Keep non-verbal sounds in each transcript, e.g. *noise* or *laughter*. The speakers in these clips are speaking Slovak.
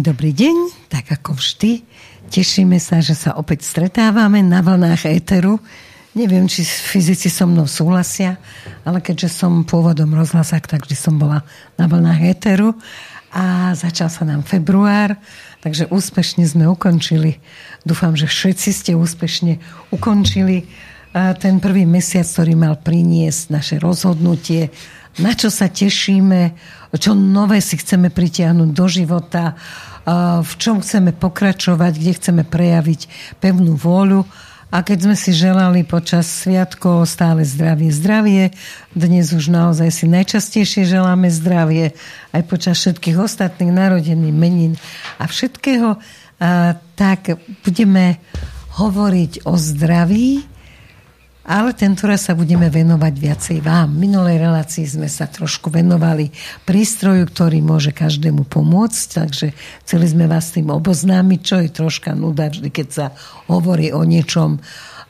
Dobrý deň, tak ako vždy. Tešíme sa, že sa opäť stretávame na vlnách éteru. Neviem, či fyzici so mnou súhlasia, ale keďže som pôvodom rozhlasák, tak vždy som bola na vlnách éteru. A začal sa nám február, takže úspešne sme ukončili. Dúfam, že všetci ste úspešne ukončili ten prvý mesiac, ktorý mal priniesť naše rozhodnutie, na čo sa tešíme, čo nové si chceme pritiahnuť do života, v čom chceme pokračovať, kde chceme prejaviť pevnú vôľu. A keď sme si želali počas sviatkov stále zdravie, zdravie, dnes už naozaj si najčastejšie želáme zdravie, aj počas všetkých ostatných narodení, menín a všetkého, tak budeme hovoriť o zdraví, ale tento raz sa budeme venovať viacej vám. V minulej relácii sme sa trošku venovali prístroju, ktorý môže každému pomôcť, takže chceli sme vás tým oboznámiť, čo je troška nuda vždy, keď sa hovorí o niečom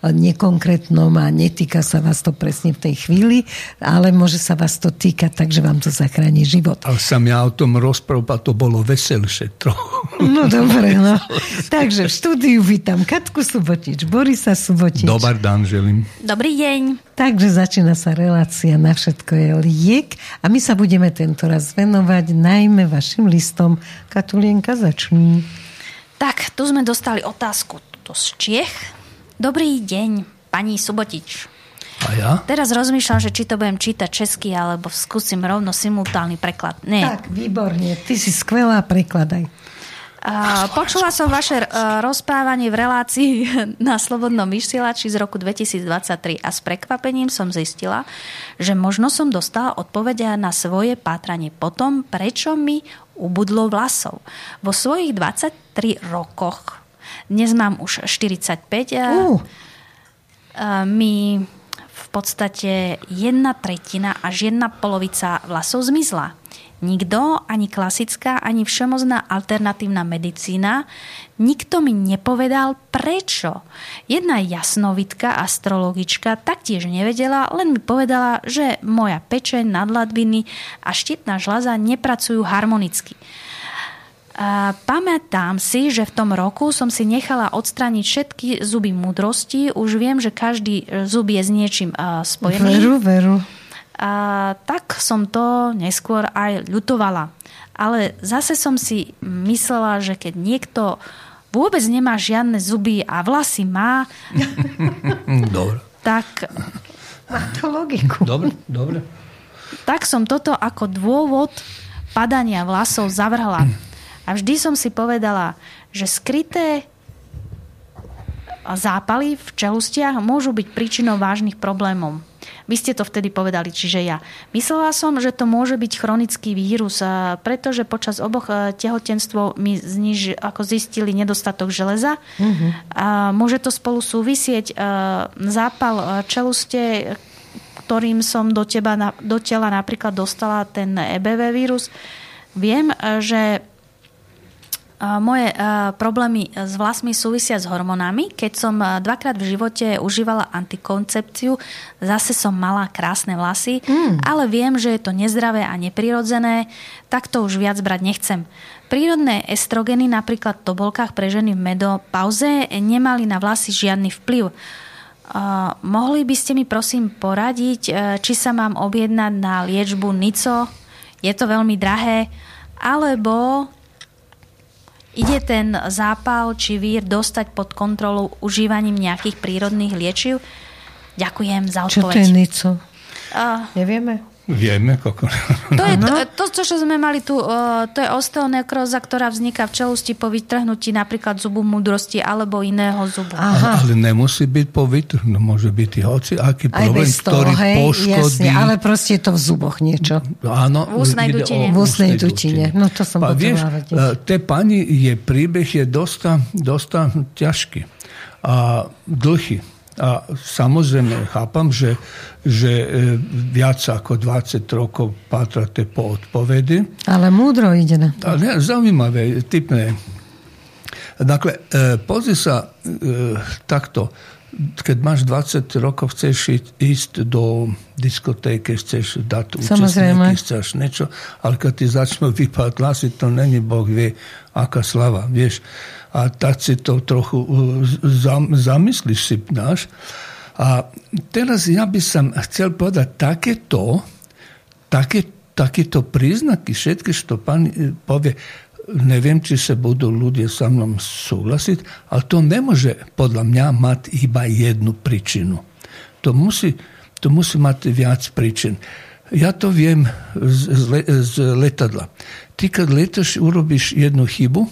nekonkrétnom a netýka sa vás to presne v tej chvíli, ale môže sa vás to týkať, takže vám to zachráni život. Ale som ja o tom rozprával, to bolo veselšie trochu. No dobre, no. *laughs* Takže v štúdiu vítam Katku Subotič, Borisa Subotič. Dobar dan, želím. Dobrý deň. Takže začína sa relácia Na všetko je liek a my sa budeme tento raz venovať najmä vašim listom. Katulienka, začni. Tak, tu sme dostali otázku to z Čiech Dobrý deň, pani Subotič. A ja? Teraz rozmýšľam, že či to budem čítať česky, alebo skúsim rovno simultánny preklad. Nie. Tak, výborne. Ty si skvelá, prekladaj. Uh, počula som vaše uh, rozprávanie v relácii *laughs* na Slobodnom vysielači z roku 2023 a s prekvapením som zistila, že možno som dostala odpovede na svoje pátranie potom, prečo mi ubudlo vlasov. Vo svojich 23 rokoch dnes mám už 45 uh. mi v podstate jedna tretina až jedna polovica vlasov zmizla. Nikto, ani klasická, ani všemozná alternatívna medicína, nikto mi nepovedal prečo. Jedna jasnovitka, astrologička, taktiež nevedela, len mi povedala, že moja pečeň, nadladviny a štítna žľaza nepracujú harmonicky. A pamätám si, že v tom roku som si nechala odstrániť všetky zuby múdrosti. Už viem, že každý zub je s niečím spojený. Veru, veru. A tak som to neskôr aj ľutovala. Ale zase som si myslela, že keď niekto vôbec nemá žiadne zuby a vlasy má, *laughs* dobre. tak... Má to logiku. Dobre, dobre. Tak som toto ako dôvod padania vlasov zavrhla. A vždy som si povedala, že skryté zápaly v čelustiach môžu byť príčinou vážnych problémov. Vy ste to vtedy povedali, čiže ja. Myslela som, že to môže byť chronický vírus, pretože počas oboch e, tehotenstv mi zniž, ako zistili nedostatok železa. Uh-huh. A môže to spolu súvisieť e, zápal e, čeluste, ktorým som do, teba, do tela napríklad dostala ten EBV vírus. Viem, že moje problémy s vlasmi súvisia s hormonami. Keď som dvakrát v živote užívala antikoncepciu, zase som mala krásne vlasy, mm. ale viem, že je to nezdravé a neprirodzené, tak to už viac brať nechcem. Prírodné estrogeny, napríklad v tobolkách pre ženy v medopauze, nemali na vlasy žiadny vplyv. Uh, mohli by ste mi prosím poradiť, či sa mám objednať na liečbu NICO? Je to veľmi drahé. Alebo Ide ten zápal či vír dostať pod kontrolu užívaním nejakých prírodných liečiv? Ďakujem za odpoveď. Čo to je nico? Uh, Nevieme. Vieme, koko. To je *laughs* to, to, čo sme mali tu, to je osteonekróza, ktorá vzniká v čelusti po vytrhnutí napríklad zubu múdrosti alebo iného zubu. Aha. Ale, ale nemusí byť po vytrhnutí, môže byť i hoci aký problém, toho, ktorý hej, poškodí. Jasne, ale proste je to v zuboch niečo. Áno. V ústnej dutine. V ústnej dutine. No to som vieš, e, Te pani je príbeh je dosta, dosta ťažký a dlhý a samozrejme chápam, že, že e, viac ako 20 rokov pátrate po odpovedi. Ale múdro ide na to. Ale zaujímavé, typné. Dakle, e, pozri sa e, takto. keď máš 20 rokov, chceš ísť do diskotéky, chceš dať účastníky, chceš niečo, ale keď ty začnú vypadať hlasy, to není Boh vie, aká slava, vieš. A tak si to trochu zam, zamyslíš si, náš. A teraz ja by som chcel povedať takéto, také, takéto príznaky, všetky, čo pán e, povie, neviem, či sa budú ľudia sa mnou súhlasiť, ale to nemôže podľa mňa mať iba jednu príčinu. To musí, to musí mať viac príčin. Ja to viem z, z, z letadla. Ty, keď letaš, urobíš jednu chybu,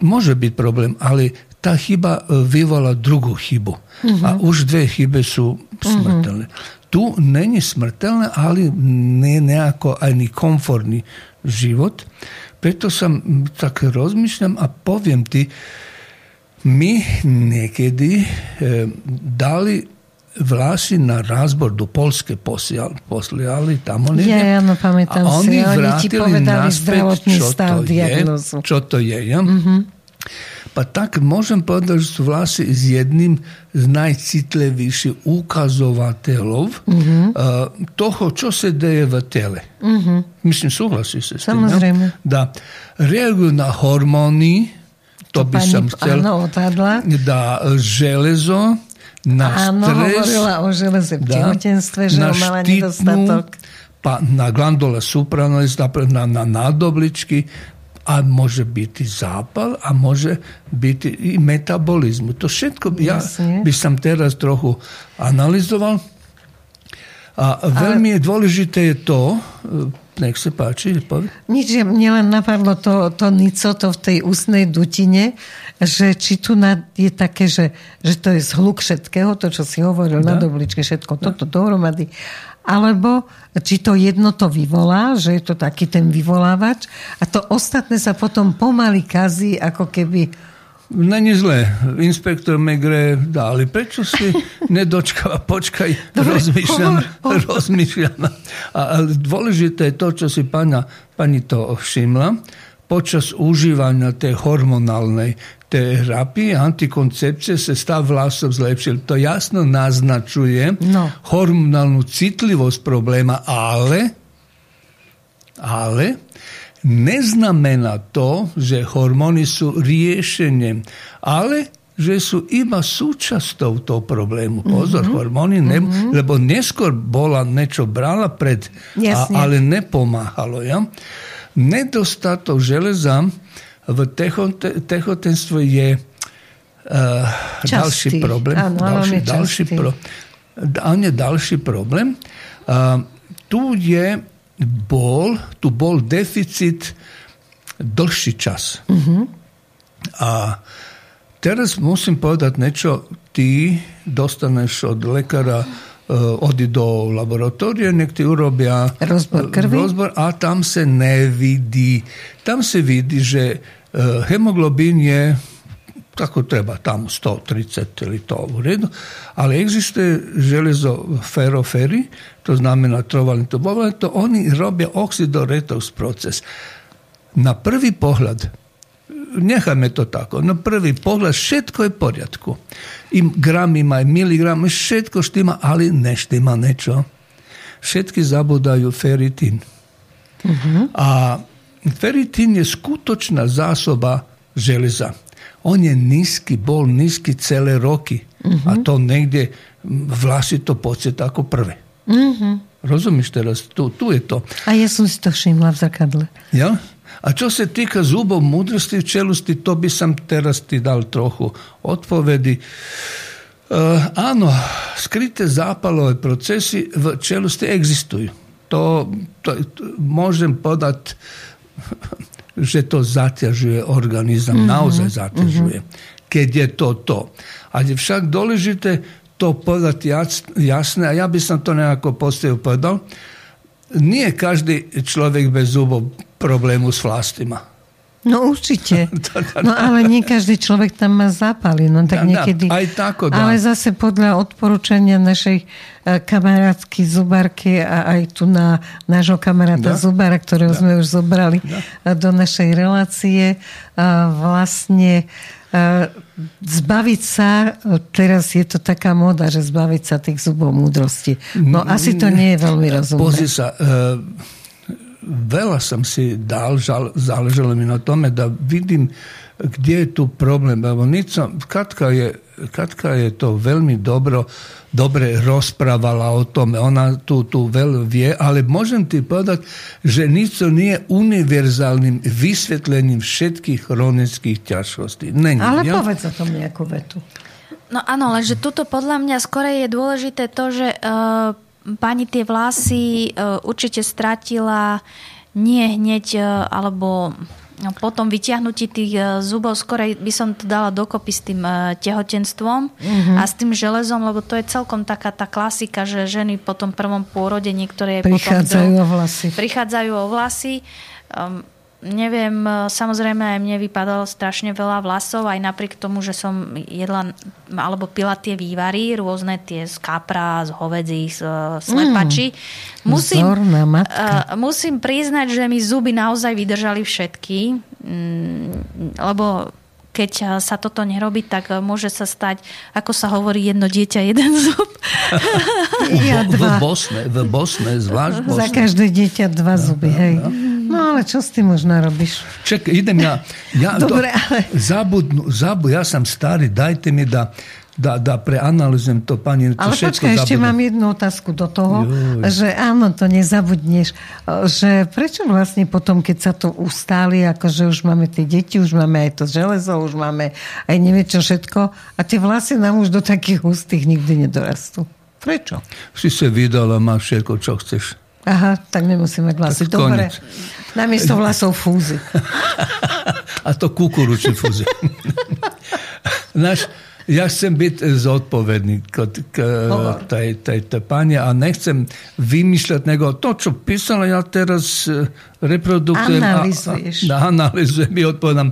može biti problem, ali ta hiba e, vivala drugu hibu, mm-hmm. a mhm. už dve hibe su mhm. smrtelne. Mm-hmm. Tu není smrtelne, ali ne nejako ani komfortni život. Preto sam tak razmišljam a povijem ti, mi nekedy e, dali Vlasi na razbor do Polske poslijali tamo nije. Ja, jedno pametam a oni se, oni naspet čo to, je. Čo to je, ja? Mm-hmm. Pa tak možem povedati da su Vlasi s jednim z najcitljivijših ukazovatelov mm-hmm. uh, eh, toho čo se deje v tele. Mm-hmm. Mislim, suglasi se s tim. Ja? Da. Reaguju na hormoni, to, to bi sam da železo, na áno, stres. hovorila o železe v tehotenstve, že na mala štítnu, nedostatok. Pa na glandole supranalis, na, na nádobličky, a môže byť zápal a môže byť i metabolizmu. To všetko ja by som teraz trochu analyzoval. A veľmi Ale... dôležité je to, e, nech sa páči, povie. Nič, mne len napadlo to, to nico, to v tej ústnej dutine, že či tu je také, že, že to je zhluk všetkého, to, čo si hovoril da? na dobličke, všetko da. toto dohromady alebo či to jedno to vyvolá, že je to taký ten vyvolávač a to ostatné sa potom pomaly kazí, ako keby Není zlé. Inspektor Megre dali. Prečo si nedočkáva? Počkaj, Dobre, rozmýšľam. Hovor, hovor. rozmýšľam. A, ale dôležité je to, čo si pana, pani to všimla. Počas užívania tej hormonálnej terapii, antikoncepcie se stav vlasov zlepšil. To jasno naznačuje no. hormonálnu citlivosť probléma, ale, ale neznamená to, že hormóny sú riešením, ale že sú iba súčasťou toho problému. Pozor, mm-hmm. hormóny, ne, mm-hmm. lebo neskôr bola niečo brala pred, a, ale nepomáhalo. Ja? Nedostatok železa v tehotenstve je uh, ďalší problém. Áno, ďalší, ďalší, pro, ďalší problém. Uh, tu je bol, tu bol deficit dlhší čas. Uh-huh. A teraz musím povedať niečo. Ty dostaneš od lekára uh, odi do laboratória, nech ti urobia rozbor krvi rozbor a tam sa nevidí. Tam sa vidí, že uh, hemoglobín je tako treba tamo 130 ili to u redu, ali egzistuje železo feroferi, to znamena trovalni to to oni robe oksidoretox proces. Na prvi pogled nechajme to tako. Na prvi pogled všetko je v poriadku. I gramima, i miligrama, všetko štima, ali ne štima nečo. Všetky zabudaju feritin. Uh-huh. A feritin je skutočná zásoba železa on je niski bol, niski cele roki, uh-huh. a mhm. to negdje vlasito poče tako prve. Mhm. Uh-huh. Razumiš teraz, tu, tu je to. A ja sam si to šimla v zrkadle. Ja? A čo se tika zubov mudrosti i čelosti, to bi sam teraz ti dal trochu odpovedi. E, ano, skrite zapalove procesi v čelosti egzistuju. To, to, to možem podat že to zatežuje organizam, mm-hmm. naozaj zatežuje, Mm-hmm. Keď je to to. Ali však doležite to podati jasne, a ja bi sam to nekako postavio podal, nije každi čovjek bez zuba problemu s vlastima No určite. *laughs* No ale nie každý človek tam má zápaly. No tak niekedy... Aj tako, dá. Ale zase podľa odporúčania našej e, kamarátky Zubarky a aj tu na nášho kamaráta da. Zubara, ktorého da. sme už zobrali da. do našej relácie, vlastne zbaviť sa, teraz je to taká moda, že zbaviť sa tých zubov múdrosti. No asi to nie je veľmi rozumné. Pozri sa, uh, veľa som si dal, žal, záležalo mi na tome da vidim gdje je tu problem. Evo, Katka je, Katka je to veľmi dobro dobre rozprávala o tome. Ona tu, tu veľ vie, ale môžem ti povedať, že nič to nie je univerzálnym vysvetlením všetkých chronických ťažkostí. Není, ale ja? povedz o tom nejakú vetu. No áno, lenže tuto podľa mňa skôr je dôležité to, že uh, pani tie vlasy uh, určite stratila nie hneď, uh, alebo No, po tom vyťahnutí tých e, zubov skorej by som to dala dokopy s tým e, tehotenstvom mm-hmm. a s tým železom, lebo to je celkom taká tá klasika, že ženy po tom prvom pôrode niektoré prichádzajú potom, o vlasy. Prichádzajú o vlasy. Um, neviem, e, samozrejme aj mne vypadalo strašne veľa vlasov, aj napriek tomu, že som jedla alebo pila tie vývary, rôzne tie z kapra, z hovedzí, z slepači. Mm, musím, uh, musím priznať, že mi zuby naozaj vydržali všetky, mm, lebo keď sa toto nerobí, tak môže sa stať, ako sa hovorí, jedno dieťa, jeden zub. Ja dva. V Bosne, v Bosne, zvlášť Bosne. Za každé dieťa dva zuby, hej. No ale čo s tým možno robíš? Čak, idem ja. ja *laughs* Dobre, to, ale... Zabudnu, zabu, ja sam stari, dajte mi da da, da preanalizujem to, pani. To Ale počkaj, ešte mám jednu otázku do toho, Joj. že áno, to nezabudneš, že prečo vlastne potom, keď sa to ustáli, akože už máme tie deti, už máme aj to železo, už máme aj nevie čo všetko a tie vlasy nám už do takých hustých nikdy nedorastú. Prečo? Si sa vydala, máš všetko, čo chceš. Aha, tak nemusím mať vlasy. Tak Dobre. Namiesto vlasov fúzy. *laughs* A to kukuručí fúzy. *laughs* Náš, ja chcem byť zodpovedný k, k tej, tej, tej pani a nechcem vymýšľať nego to, čo písala, ja teraz e, reprodukujem. Analizuješ. A, a, analizujem *laughs* i odpovedám.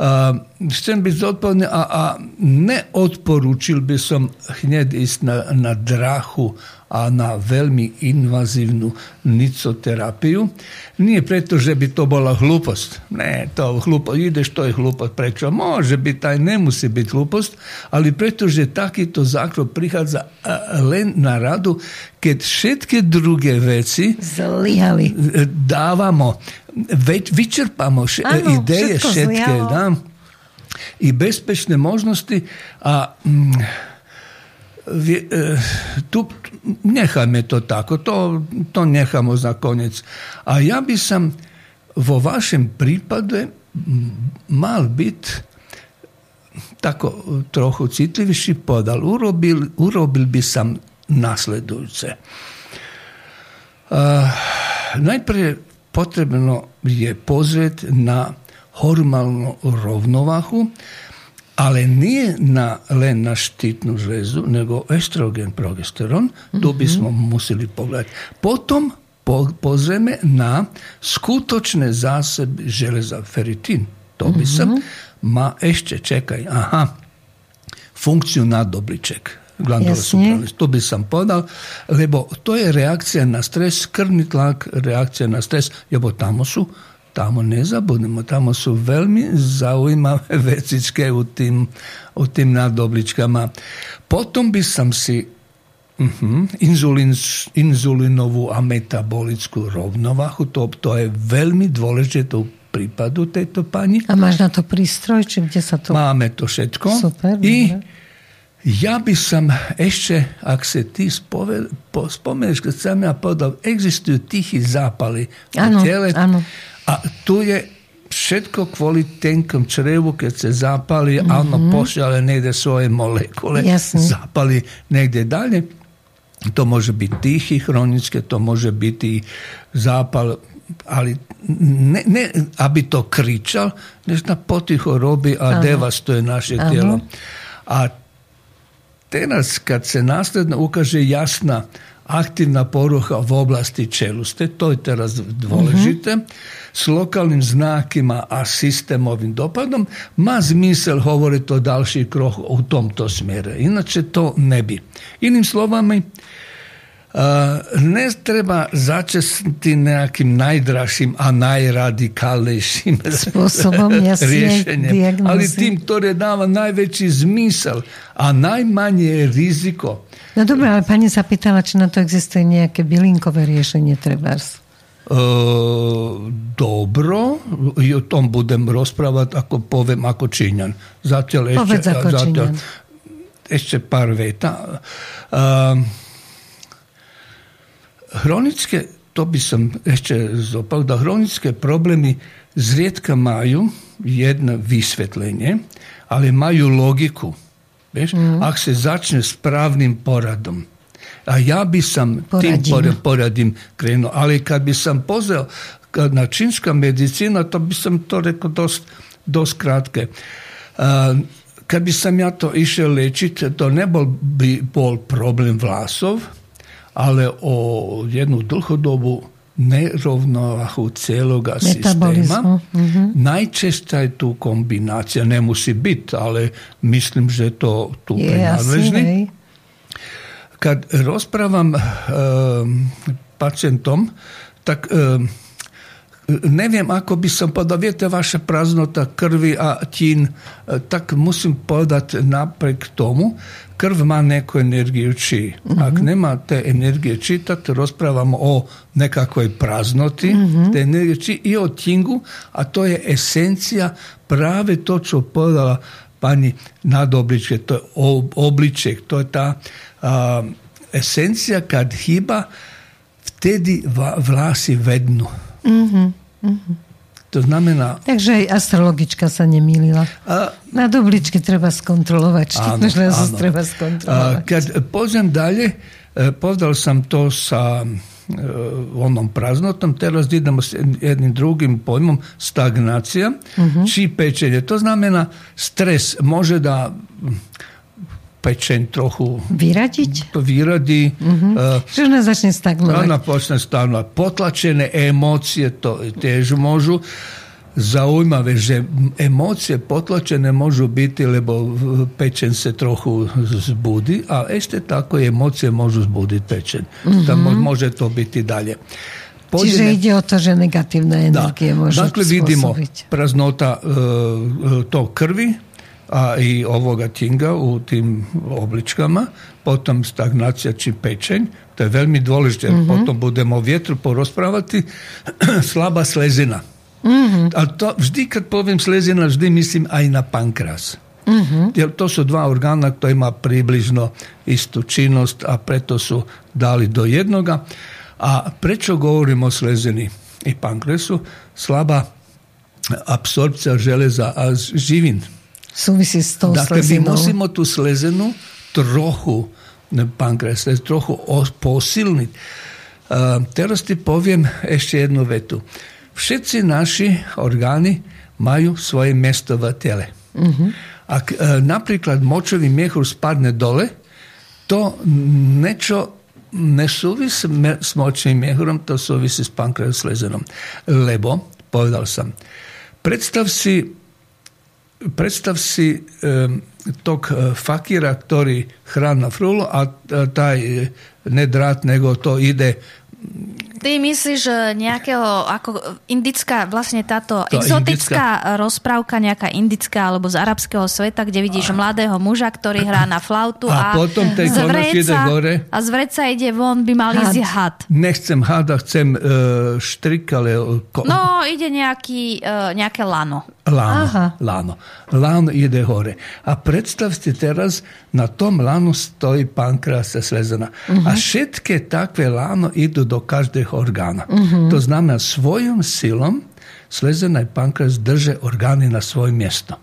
Uh, chcem byť zodpovedný a, a neodporúčil by som hneď ísť na, na drachu a na veľmi invazívnu nicoterapiu. Nie preto, že by to bola hlúposť. Ne, to hlúpo, ideš, to je hlúposť. Prečo? Môže byť, aj nemusí byť hlúposť, ale preto, že takýto zákrok prichádza len na radu, keď všetky druhé veci zlyhali. Dávamo, vyčerpamo ideje všetké. Dám, I bezpečné možnosti a mm, E, tu nechajme to tako, to, to nechamo za konec. A ja by sam vo vašem prípade mal byť tako trochu citlivejší podal. Urobil, urobil by sam nasledujúce. Uh, najprv potrebno je pozrieť na hormonálnu rovnováhu ale nije na, len na štitnu žlezu, nego estrogen, progesteron, mm-hmm. tu bismo museli pogledati. Potom po, pozrieme na skutočne zasebe železa feritin. To by sam, mm-hmm. ma ešte čekaj, aha, funkciu nadobliček. To by sam podal, lebo to je reakcija na stres, krvni tlak, reakcija na stres, lebo tamo su tamo ne zabudnemo, tamo su veľmi zaujímavé *laughs* vecičke u tim, u tim nadobličkama. Potom by som si uh-huh, inzulin, inzulinovú a metabolickú rovnováhu, to, to je veľmi dôležité prípadu tejto pani. A máš na to prístroj, či kde sa to... Máme to všetko. Super, I ja by som ešte, ak sa ty spomenieš, keď som ja povedal, existujú tichý zápaly v tele. Áno. A tu je všetko kvôli tenkom črevu, keď sa zapali, mm-hmm. áno, pošale niekde svoje molekule, Jasne. zapali niekde ďalej. To môže byť tichý, chronické, to môže byť i zápal, ale ne, ne, aby to kričal, než na poticho robí a Aha. devastuje naše Aha. telo. A teraz, kad se následno ukaže jasna aktivna poruha v oblasti čeluste, to je teraz dôležité, mm-hmm s lokalnim znakima, a sistemovim dopadom, ma zmisel govoriti o dalših krok u tomto smjeru. Inače to ne bi. Inim slovami, ne treba začesniti nejakým najdražším a najradikalnejším *laughs* spôsobom riešeniem, ale tým, ktoré dáva najväčší zmysel a najmanie riziko. No dobre, ale pani sa pýtala, či na to existuje nejaké bylinkové riešenie trebárs. E, dobro i o tom budem raspravati ako povem ako činjan. Zato ešte par veta. E, uh, hronitske, to bi sam ešte zopak, da hronitske problemi zrijetka maju jedno visvetljenje, ali maju logiku. Mm. Ako se začne s pravnim poradom, A ja by som Poradím. tým poradím krenul. Ale keď by som pozrel na čínska medicína, to by som to rekol dosť, dosť krátke. Keď by som ja to išiel liečiť, to nebol by bol problém vlasov, ale o jednu dlhodobú nerovnováhu celého systéma. Mm-hmm. Najčešće je tu kombinacija, ne musí byť, ale myslím, že to tu Je prenadležný. Kad rozpravam e, pacijentom, tak e, ne vem, ako bi sam podavijete vaše praznota krvi, a tin, eh, tak musim podat naprek tomu. Krv ma neku energiju či. Mm-hmm. Ako nema te energije čitat, raspravamo o nekakvoj praznoti, mm-hmm. te energije či i o tingu, a to je esencija prave to što podala pani nadobličke, to je obliček, to je ta a, esencija kad hiba, vtedy va- vlasi vednu. To znamená, Takže aj astrologička sa nemýlila. a, Na dobličke treba skontrolovať. Áno, žľazu áno. treba A skontrolovať. Kad pozem dalje, e, povedal sam to sa e, onom praznotom, teraz idemo s jednim drugim pojmom, stagnacija, či pečenje. To znamená, stres može da pečeň trochu Vyradiť? to vyradi, e, Že ona začne stagnovať. Ona počne stavno potlačene emocije to tiež môžu. Zaujímavé, že emocije potlačene môžu biti, lebo pečen se trochu zbudi, a ešte tako i emocije môžu zbudiť pečen. Da mo- može to biti dalje. Čiže Poďme- ide o to, že negatívne energie môžu Dakle, vidimo praznota e, to krvi a i ovoga tinga u tim obličkama, potom stagnacija či pečenj, to je veľmi dôležité, jer potom budemo o vjetru porozprávati, *clears throat* slaba slezina. A to vždy, kad poviem slezina, vždy myslím aj na pankras. Jer to su dva organa koji ima približno istu činnost, a preto su dali do jednoga. A prečo govorimo o slezini i pankresu? Slaba apsorpcija železa a živin. Súvisí s tou Dakle, slezinou. musimo tu slezenu trochu ne, pankreas, trochu os- posilniť. Uh, teraz ti poviem ešte jednu vetu. Všetci naši orgány majú svoje miesto v tele. Ak uh, napríklad močový miechur spadne dole, to niečo nesúvisí me- s močným miechurom, to súvisí s pankreas slezenom. Lebo, povedal som, predstav si predstav si tog e, fakira koji hrana frulo, a taj e, ne drat nego to ide Ty myslíš že nejakého, ako indická, vlastne táto To exotická rozprávka, nejaká indická alebo z arabského sveta, kde vidíš mladého muža, ktorý hrá na flautu A a, potom tej z vreca- gore. a z vreca ide von, by mal Had. ísť had. nechcem hada, chcem uh, štrik, ale uh, ko, No, ide nejaký, uh, nejaké lano. Lano, Aha. lano. Lano ide hore. A predstav si teraz, na tom lanu stojí pankreas a slezana. A všetky takve lano idu do každého orgána. To znamená, svojom silom slezana i pankreas drže orgány na svoje mjesto.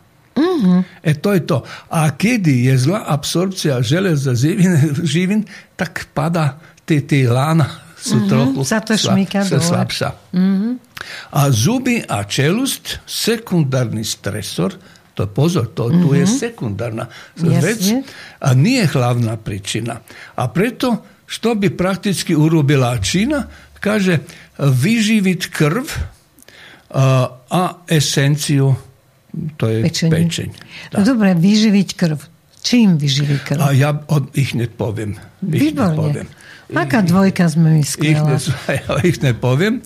E to je to. A kedy je zla apsorpcija železa živin, *laughs* živin tak pada ti, ti lana su trochu Sa to slab- šmýka se slabša. A zuby a čelust, sekundarni stresor, to je pozor, to tu je sekundarna vec a nije hlavna pričina. A preto, što bi praktički urobila čina, kaže vyživit krv a, esenciju, to je Pečenie. pečenj. No dobre, vyživiť krv. Čím vyživí krv? A ja od, ich ne poviem. Ne Výborne. poviem. Aká dvojka sme my skvelá. Ich, ne, *laughs* ja ich ne poviem.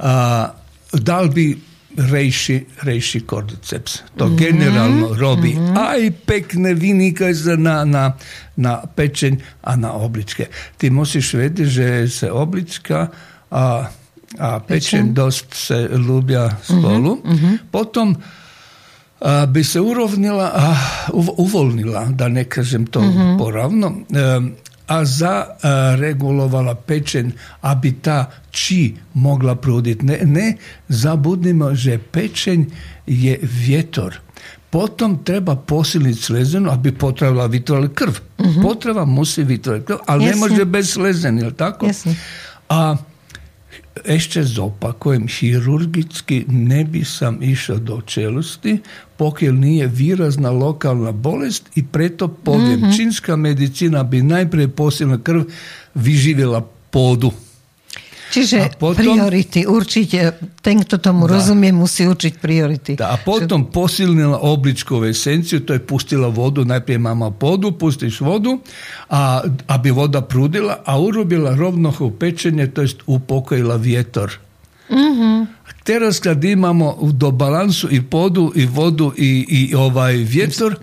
A, dal by rejši, rejši kordyceps. To mm-hmm. generálno robí mm-hmm. aj pekné vynikajúce na, na, na pečeň a na obličke. Ty musíš vedieť, že sa oblička a, a pečeň dosť sa ľúbia spolu. Mm-hmm. Potom by sa urovnila a uvoľnila, da ne kažem to mm-hmm. poravno, a zaregulovala e, pečen, a bi ta či mogla pruditi. Ne, ne, zabudnimo, že pečen je vjetor. Potom treba posiliti slezenu, a bi potrebala vitrali krv. Uh -huh. Potreba musi vitrali krv, ali Jesne. ne može bez slezen, jel tako? Jesne. A ešte kojem chirurgicky ne bi sam išao do čelosti, pokel nije virazna lokalna bolest i preto poviem, mm-hmm. činska mhm. medicina bi najprije posebna krv viživjela podu. Čiže potom, priority, určite, ten, kto tomu da, rozumie, musí učiť priority. Da, a potom Čo... posilnila obličkovú esenciju, to je pustila vodu, najprije mama podu, pustiš vodu, a, aby voda prudila, a urobila rovnoho pečenje, to jest upokojila vjetor. Mm-hmm. Teraz kad imamo do balansu i podu i vodu i, i ovaj vjetor,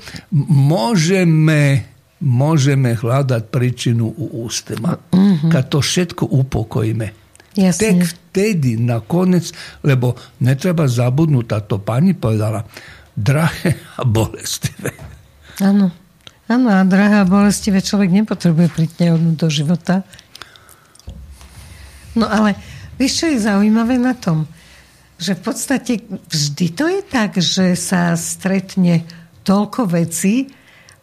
možeme možeme hľadať príčinu u ústima. Mm-hmm. Kad to všetko upokojíme. Jasne. Tek vtedy konec, lebo netreba zabudnúť, a to pani povedala, drahé a bolestivé. Áno. Áno, a drahé a bolestivé človek nepotrebuje pritňahodnúť do života. No ale vieš, čo je zaujímavé na tom? Že v podstate vždy to je tak, že sa stretne toľko vecí,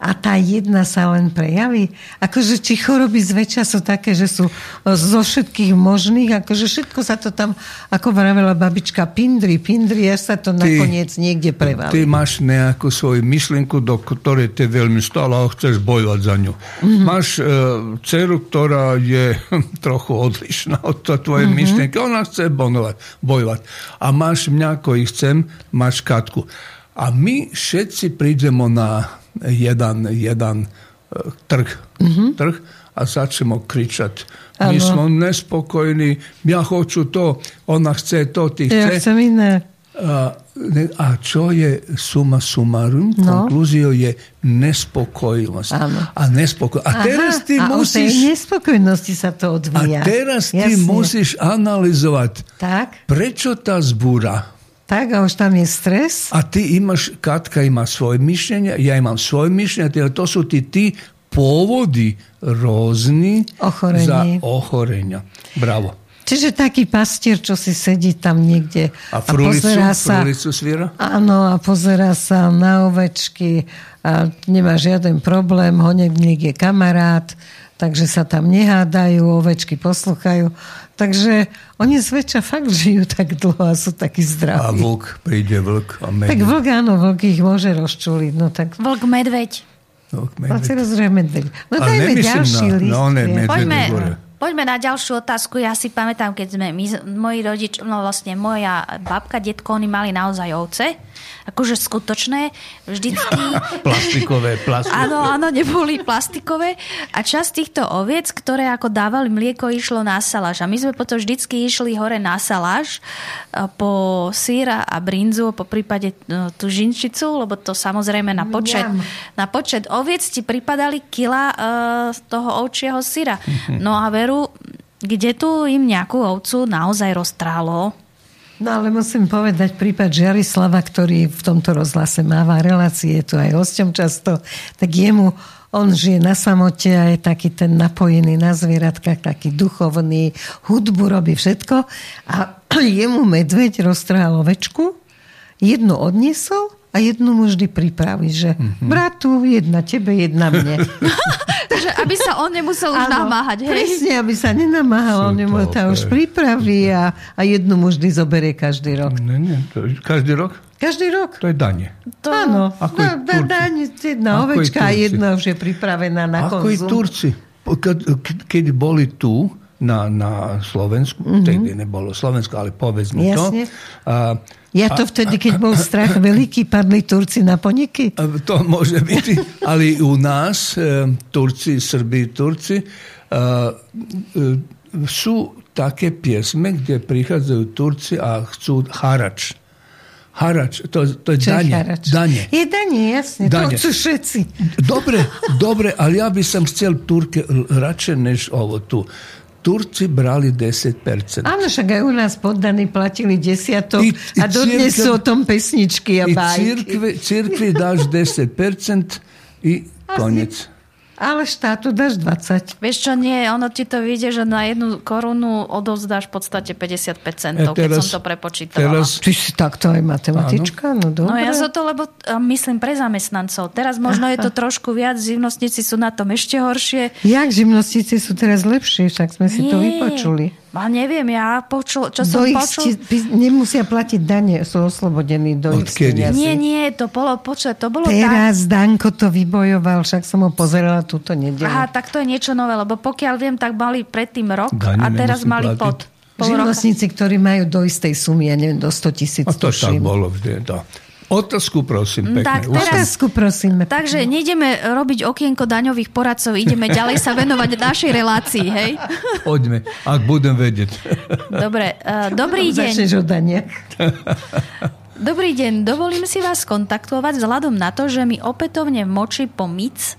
a tá jedna sa len prejaví. Akože či choroby zväčša sú také, že sú zo všetkých možných, akože všetko sa to tam, ako vravela babička, pindri, pindri, až sa to ty, nakoniec niekde prevalí. Ty máš nejakú svoju myšlienku, do ktorej te veľmi stála a chceš bojovať za ňu. Mm-hmm. Máš uh, dceru, ktorá je *laughs* trochu odlišná od tvojej mm-hmm. myšlienky, ona chce bojovať, bojovať. A máš mňa, ako ich chcem, máš Katku. A my všetci prídeme na jedan, jedan e, trh, mm-hmm. trh a začnemo kričať. My ano. smo nespokojní, ja hoću to, ona chce to, ty chce. Ja chcem iné. A, a čo je suma sumarum? No. Konklúziou je nespokojnosť. Ano. A nespokoj... A teraz ty a musíš... A nespokojnosti sa to odvíja. A teraz Jasne. musíš analyzovať, tak? prečo tá zbúra tak, a už tam je stres. A ty imaš, Katka ima svoje mišljenje, ja imam svoje mišljenje, to su ti ti povodi rozni Ochorení. za ochorenja. Bravo. Čiže taký pastier, čo si sedí tam niekde a, a pozerá sa... Frulicu sviera? Áno, a pozerá sa na ovečky a nemá žiaden problém, honebník je kamarát, takže sa tam nehádajú, ovečky posluchajú. Takže oni zväčša fakt žijú tak dlho a sú takí zdraví. A vlk, príde vlk a medveď. Tak vlk, áno, vlk ich môže rozčuliť. No, tak... Vlk, medveď. Vlk, medveď. A medveď. No dajme ďalší na, list. No, ne, medveď Poďme, Poďme na ďalšiu otázku. Ja si pamätám, keď sme my, moji rodič, no vlastne moja babka, detko, oni mali naozaj ovce akože skutočné, vždycky... *laughs* plastikové, plastikové. Áno, áno, neboli plastikové. A časť týchto oviec, ktoré ako dávali mlieko, išlo na saláž. A my sme potom vždycky išli hore na saláž e, po síra a brinzu, po prípade no, tú žinčicu, lebo to samozrejme na počet, na počet oviec ti pripadali kila uh, toho ovčieho syra. No a veru, kde tu im nejakú ovcu naozaj roztrálo, No ale musím povedať prípad Žiarislava, ktorý v tomto rozhlase máva relácie, tu aj hosťom často, tak jemu on žije na samote a je taký ten napojený na zvieratkách, taký duchovný, hudbu robí všetko. A *clears throat* jemu medveď roztrhal ovečku, jednu odniesol a jednu mu vždy pripraví, že mm-hmm. bratu, jedna tebe, jedna mne. *laughs* Takže aby sa on nemusel už ano, namáhať. Hej? Presne, aby sa nenamáhal, on mu to už pripraví a, a jednu mu vždy zoberie každý rok. Nie, nie, to každý rok? Každý rok. To je dane. To... Áno, Ako no, da, daň, jedna Ako ovečka a jedna už je pripravená na Ako konzum. Ako i Turci. Keď, keď boli tu, na, na Slovensku, mm-hmm. vtedy nebolo Slovensko, ale povedzme Jasne. to. A, ja to vtedy, keď bol strach veľký, padli Turci na poniky? To môže byť, ale u nás, e, Turci, Srbi, Turci, e, sú také piesme, kde prichádzajú Turci a chcú harač. Harač, to, to je Čo dane. harač? dane. Je danie, jasne. Dane. To chcú všetci. Dobre, dobre, ale ja by som chcel Turke radšej než ovo tu. Turci brali 10%. Áno, však aj u nás poddaní platili desiatok I- i a dodnes církev- sú o tom pesničky a I bajky. církvi, církvi dáš 10% i konec. Ale štátu dáš 20. Vieš čo, nie, ono ti to vyjde, že na jednu korunu odovzdáš v podstate 50 centov, teraz- keď som to prepočítavala. teraz- Ty si takto aj matematička? No No dobre. ja som to, lebo myslím pre zamestnancov. Teraz možno je to *laughs* trošku viac, živnostníci sú na tom ešte horšie. Jak živnostníci sú teraz lepšie, však sme si to Nie. vypočuli. A neviem, ja počul, čo Do som ich počul... by- nemusia platiť dane, sú oslobodení do ich. Nie, nie, to bolo, počuť, to bolo tak... Teraz Danko to vybojoval, však som ho pozerala túto nedelu. Aha, tak to je niečo nové, lebo pokiaľ viem, tak mali predtým rok Dane a teraz mali platiť. pod. Živnostníci, ktorí majú do istej sumy, ja neviem, do 100 tisíc, A to tak bolo vždy. To. Otázku prosím, pekne. Tak, teraz- Otázku, prosím. Takže nejdeme robiť okienko daňových poradcov, ideme ďalej sa venovať našej relácii, hej? *laughs* Poďme, ak budem vedieť. Dobre, uh, dobrý deň. Začneš od daniach. Dobrý deň, dovolím si vás kontaktovať vzhľadom na to, že mi opätovne v moči po MIC,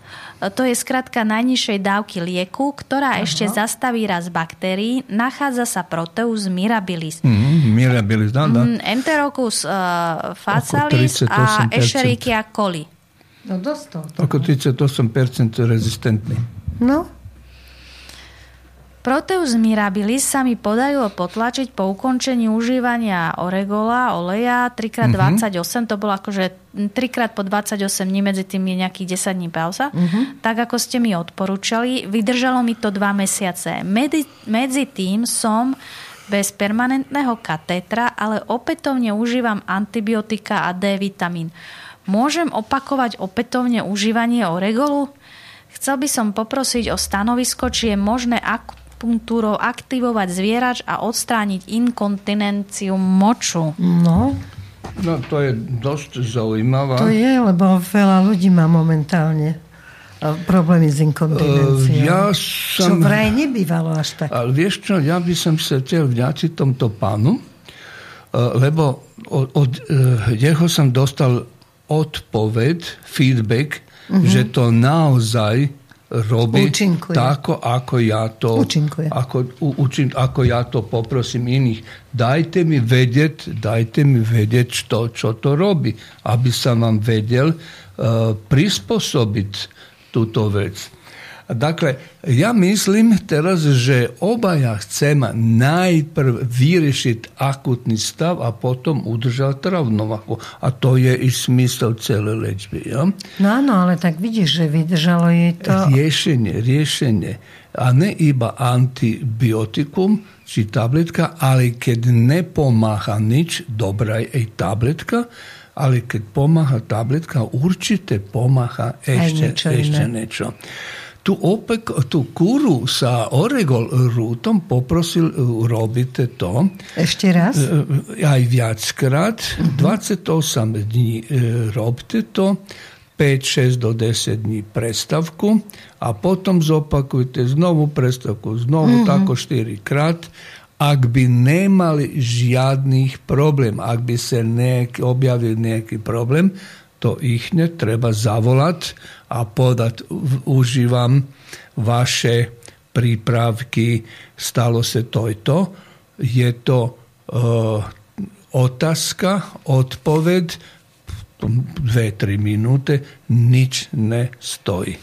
to je skratka najnižšej dávky lieku, ktorá Aha. ešte zastaví raz baktérií, nachádza sa Proteus mirabilis. Mm, mirabilis, dá, dá. Mm, Enterochus uh, facialis a 38%. Escherichia coli. No dosť to. Ako 38% rezistentný. No, Proteus mirabilis sa mi podarilo potlačiť po ukončení užívania oregola, oleja 3x28, to bolo akože 3x po 28 dní, medzi tým je nejakých 10 dní pauza. Tak ako ste mi odporúčali, vydržalo mi to 2 mesiace. Medzi, medzi tým som bez permanentného katétra, ale opätovne užívam antibiotika a D vitamín. Môžem opakovať opätovne užívanie oregolu? Chcel by som poprosiť o stanovisko, či je možné akupunktúrou aktivovať zvierač a odstrániť inkontinenciu moču. no, No to je dosť zaujímavá. to je, lebo veľa ľudí má momentálne e, problémy s inkontinenciou. Eh, ja Čo som- vraj nebývalo až tak. Ale vieš čo, ja by som sa chcel vďačiť tomto pánu, eh, lebo od, od eh, jeho som dostal odpoveď, feedback, že to naozaj robí Účinkuje. tako, ako ja to ako, u, učin, ako ja to poprosím iných. Dajte mi vedieť, dajte mi vedieť, čo, čo to robí, aby som vám vedel uh, prispôsobiť túto vec. Dakle, ja mislim teraz, že obaja chcema najprv vyriešiť akutni stav, a potom udržati ravnovahu. A to je i smisao cele lečby. Ja? No, áno, ali tak vidiš, že vydržalo je to... Rješenje, rješenje. A ne iba antibiotikum, či tabletka, ali kad ne pomaha nič, dobra je i tabletka, ali kad pomaha tabletka, určite pomaha ešte, ešte nečo. Tu, opek, tu kuru sa oregol rútom poprosil, uh, robite to, Ešte raz? E, aj viackrát. 28 dní e, robte to, 5, 6 do 10 dní prestavku a potom zopakujte znovu prestavku, znovu tako 4 krát. Ak by nemali žiadnych problém, ak by sa nejaký, objavil nejaký problém, to ich ne treba zavolať a podať, "V- užívam vaše prípravky, stalo sa to i to. Je to uh, otázka, odpoveď, 2-3 minúty, nič ne stojí.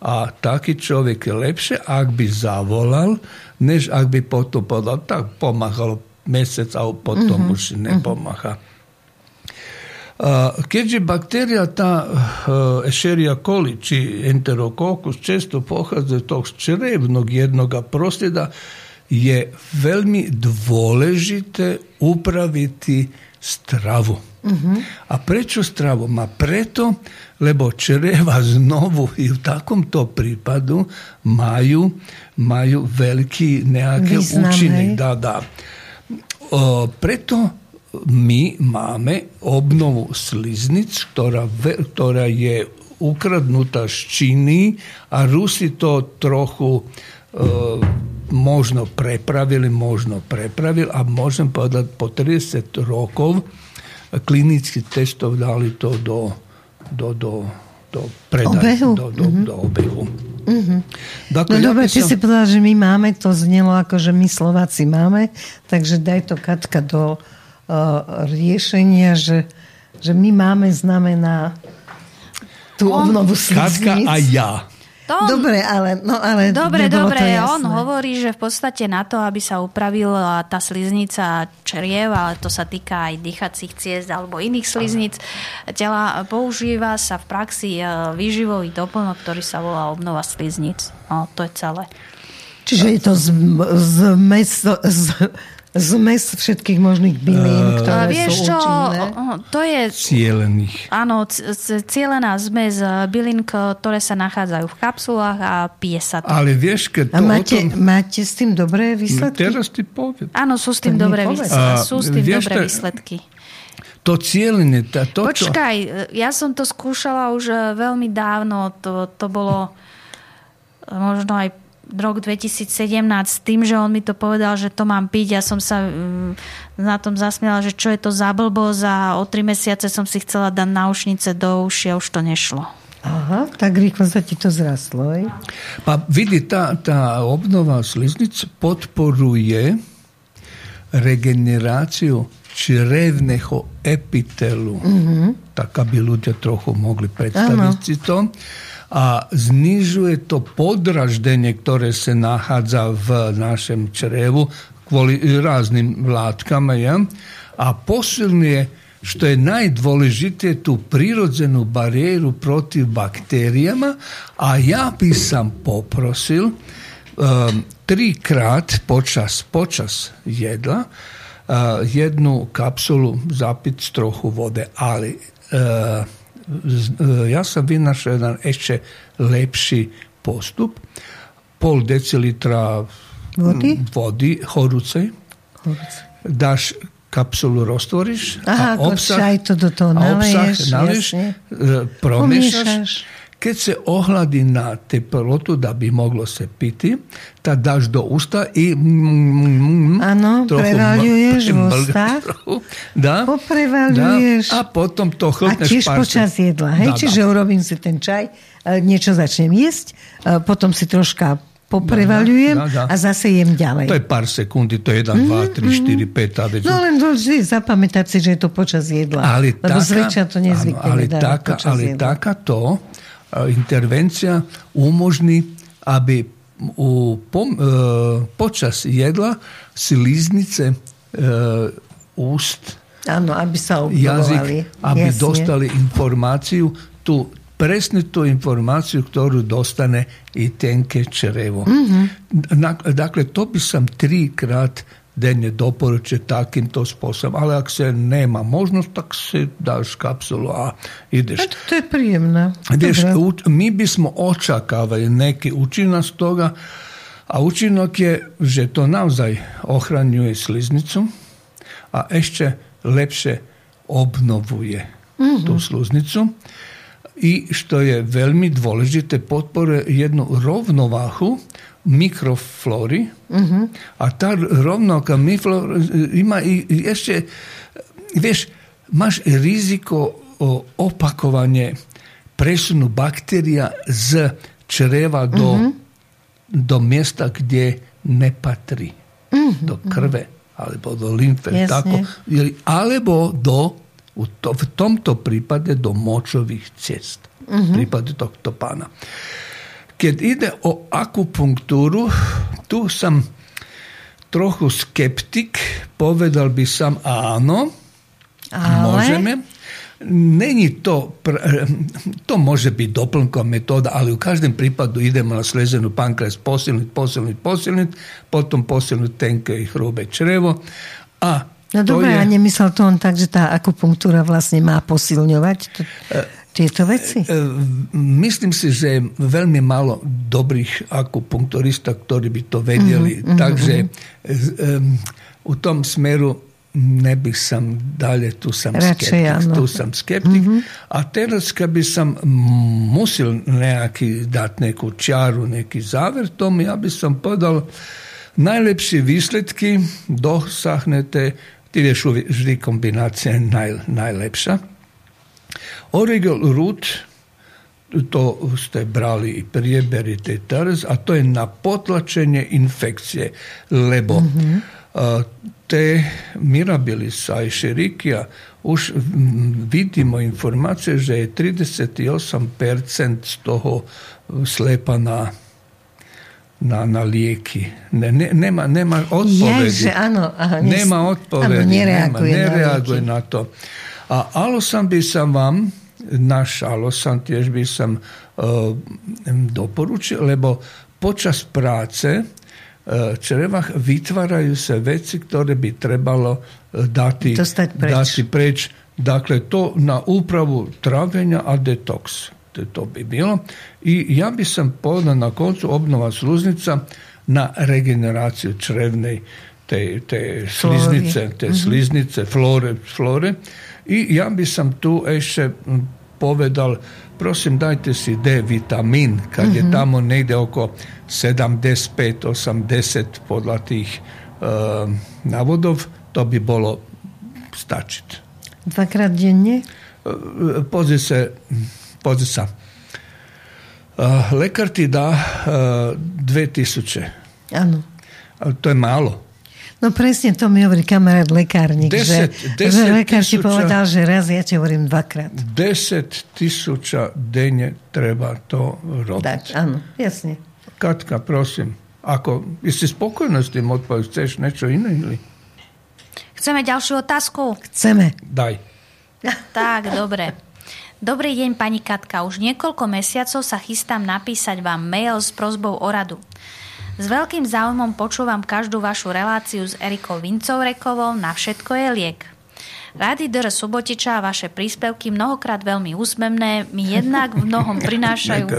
A taký človek je lepšie, ak by zavolal, než ak by potom povedal, tak pomáhalo mesiac a potom už nepomáha. Keđe bakterija ta Escherichia coli či enterokokus često pohaze tog črevnog jednog prosljeda je velmi dvoležite upraviti stravu. A A prečo stravoma? Preto, lebo čreva znovu i u takom to pripadu maju, maju veliki nejake učinik Da, da. Preto my máme obnovu sliznic, ktorá, ktorá je ukradnutá z Číny a Rusi to trochu možno prepravili, možno prepravili, a môžem povedať, po 30 rokov klinických testov dali to do, do, do, do Obehu? Do, do, mm-hmm. do obehu. Mm-hmm. no ja dobre, ty som... si povedala, že my máme, to znelo ako, že my Slováci máme, takže daj to Katka do riešenia, že, že my máme znamená tú obnovu sliznic. Katka a ja. To on, dobre, ale... No, ale dobre, dobre, on hovorí, že v podstate na to, aby sa upravila tá sliznica čriev, ale to sa týka aj dýchacích ciest alebo iných sliznic tela, používa sa v praxi e, výživový doplnok, ktorý sa volá obnova sliznic. No, to je celé. Čiže je to z, z, z, z, zmes všetkých možných bylín, uh, ktoré vieš sú čo, účinné. To je... Cielených. Áno, cielená zmes eh, bylín, ktoré sa nachádzajú v kapsulách a pije sa to. Ale vieš, keď to a máte, tom... máte s tým dobré výsledky? Teraz ti poviem. Áno, sú s tým dobré výsledky. Sú s tým dobré to... výsledky. To cielenie, to, to, Počkaj, eh, ja som to skúšala už veľmi dávno. To, to bolo možno aj rok 2017 tým, že on mi to povedal, že to mám piť. Ja som sa um, na tom zasmiala, že čo je to za blbosť a o tri mesiace som si chcela dať náušnice do uši a už to nešlo. Aha, tak rýchlo sa ti to zraslo. Aj? Pa vidi, tá, tá obnova sliznic podporuje regeneráciu črevného epitelu. Mm-hmm. Tak, aby ľudia trochu mogli predstaviť ano. si to a znižuje to podraždenje ktoré se nahadza v našem črevu kvôli e, raznim vlatkama. ja? a posilňuje što je najdvoležitije tu prirodzenu barijeru protiv bakterijama, a ja bi sam poprosil um, tri krat počas, počas jedla uh, jednu kapsulu zapit strohu vode, ali uh, E, ja sam vinašao jedan ešte lepši postup, pol decilitra vodi, vodi horuce, horuce. daš kapsulu rostvoriš, Aha, a opsah, to do to a opsah e, promješaš, keď se ohladi na teplotu da bi moglo se piti, tad daš do usta i... Ano, prevaljuješ v ustach. Da, *laughs* Poprevaljuješ. Da, a potom to chlpneš A tiež počas jedla. Hej? Da, Čiže da. urobím si ten čaj, niečo začnem jesť, potom si troška poprevaľujem da, da, da. a zase jem ďalej. To je pár sekundy, to je 1, 2, 3, 4, 5. A veď... No len vždy zapamätať si, že je to počas jedla. Ale Lebo taká, zväčša to nezvykne ale, taká, ale taká to intervencia umožní, aby u, po, e, počas jedla sliznice e, úst Áno, aby sa jazyk, aby Jasne. dostali informáciu, tú, presne tú informáciu, ktorú dostane i tenké črevo. Mm-hmm. Dakle, to by som trikrát denje doporuče takim to sposobom. ali ako se nema možnost, tak se daš kapsulu, a ideš. Eto, to je prijemno. Mi bismo očakavali neki učinak toga, a učinak je, že to navzaj ohranjuje sliznicu, a ešte lepše obnovuje mm-hmm. tu sluznicu i što je veľmi dôležité podporuje jednu rovnovahu mikroflori, uh-huh. a ta rovnoka mikroflori ima i ješće, wiesz, maš riziko opakovanje presunu bakterija z čreva do, uh-huh. do mjesta gdje ne patri. Uh-huh. Do krve, alebo do limfe, yes, tako, ili, alebo do u to, v tomto pripade do močovih cest. Pripade tog topana. Keď ide o akupunktúru, tu som trochu skeptik, povedal by som áno, Ale... môžeme. Není to, to môže byť doplnková metóda, ale v každém prípadu ideme na slezenú pankreas posilniť, posilniť, posilniť, potom posilniť tenké i hrubé črevo. A No dobre, je... a nemyslel to on tak, že tá akupunktúra vlastne má posilňovať? To... Tieto veci? E, e, myslím si, že veľmi málo dobrých akupunkturistov, ktorí by to vedeli. Mm-hmm, Takže mm-hmm. u tom smeru ne bih sam dalje, tu sam skeptik. Tu sam skeptik. A teraz, kad bi sam musil nejaký dati neku čaru, neki zaver tomu, ja bi sam podal najlepši výsledky dosahnete, ti je vždy kombinacija naj, najlepša. Origal root, to ste brali i prije, berite teraz, a to je na potlačenje infekcije, lebo a, te mirabilisa i širikija už vidimo informacije, že je 38% z toho slepa na na, na lijeky. Ne, ne, nema, nema odpovedi. Ježe, áno. Aha, Nema odpovedi. Áno, nereaguje, nema, na nereaguje lieky. na, to. A alosan by sam vám, naš alosan tiež by sam uh, doporučil, lebo počas práce uh, črevách vytvárajú sa veci, ktoré by trebalo uh, dati, preč. dati preč. Dakle, to na úpravu travljenja, a detoks. To, to bi bilo. I ja bi sam podao na koncu obnova sluznica na regeneraciju črevne te, te sliznice, te sliznice, flore, flore. I ja bi sam tu ešte povedal, prosim dajte si D vitamin, kad je tamo negdje oko 75-80 podla tih uh, navodov, to bi bolo stačiti. Dvakrát denne? E, Pozri se, pozri sa. Lekar ti da uh, 2000. Áno. A To je málo. No presne to mi hovorí kamarát lekárnik, Deset- že, deset že lekár ti povedal, že raz ja ti hovorím dvakrát. 10 tisuća denne treba to robiť. áno, jasne. Katka, prosím, ako, jesi spokojná s tým odpovedom? Chceš niečo iné? Ili? Chceme ďalšiu otázku? Chceme. Daj. *laughs* Tak, dobre. Dobrý deň, pani Katka. Už niekoľko mesiacov sa chystám napísať vám mail s prozbou o radu. S veľkým záujmom počúvam každú vašu reláciu s Erikou Vincovrekovou na Všetko je liek. Rady Dr. Subotiča a vaše príspevky mnohokrát veľmi úsmevné mi jednak v mnohom *laughs* prinášajú.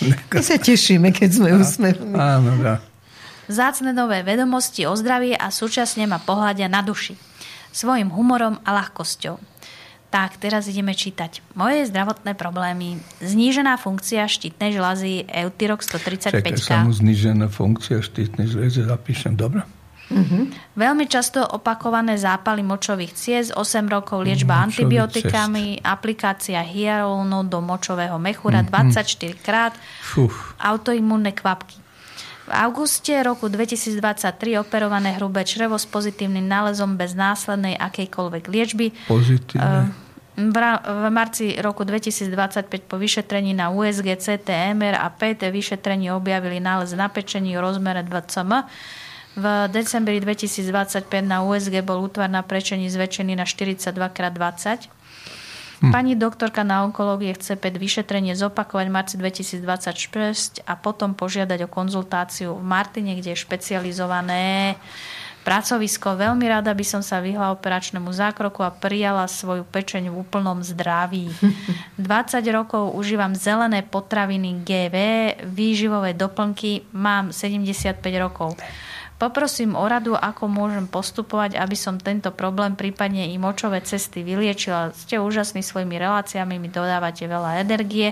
My sa tešíme, keď sme úsmevní. Áno, dá. Zácne nové vedomosti o zdraví a súčasne ma pohľadia na duši. Svojim humorom a ľahkosťou. Tak, teraz ideme čítať. Moje zdravotné problémy. Znížená funkcia štítnej žľazy Čekaj, 135. samo znižená funkcia štítnej žleze zapíšem, dobro? Veľmi často opakované zápaly močových ciest, 8 rokov liečba Močových antibiotikami, aplikácia hyaluronu do močového mechúra Mhm. 24 krát, Fuf. autoimmunné kvapky. V auguste roku 2023 operované hrubé črevo s pozitívnym nálezom bez následnej akejkoľvek liečby. Pozitívne. V, marci roku 2025 po vyšetrení na USG, CT, MR a PT vyšetrení objavili nález na pečení o rozmere 2 cm. V decembri 2025 na USG bol útvar na prečení zväčšený na 42x20. Pani doktorka na onkológie chce 5 vyšetrenie zopakovať v marci 2026 a potom požiadať o konzultáciu v Martine, kde je špecializované pracovisko. Veľmi rada by som sa vyhla operačnému zákroku a prijala svoju pečeň v úplnom zdraví. *laughs* 20 rokov užívam zelené potraviny GV, výživové doplnky, mám 75 rokov. Poprosím o radu, ako môžem postupovať, aby som tento problém, prípadne i močové cesty vyliečila. Ste úžasní svojimi reláciami, mi dodávate veľa energie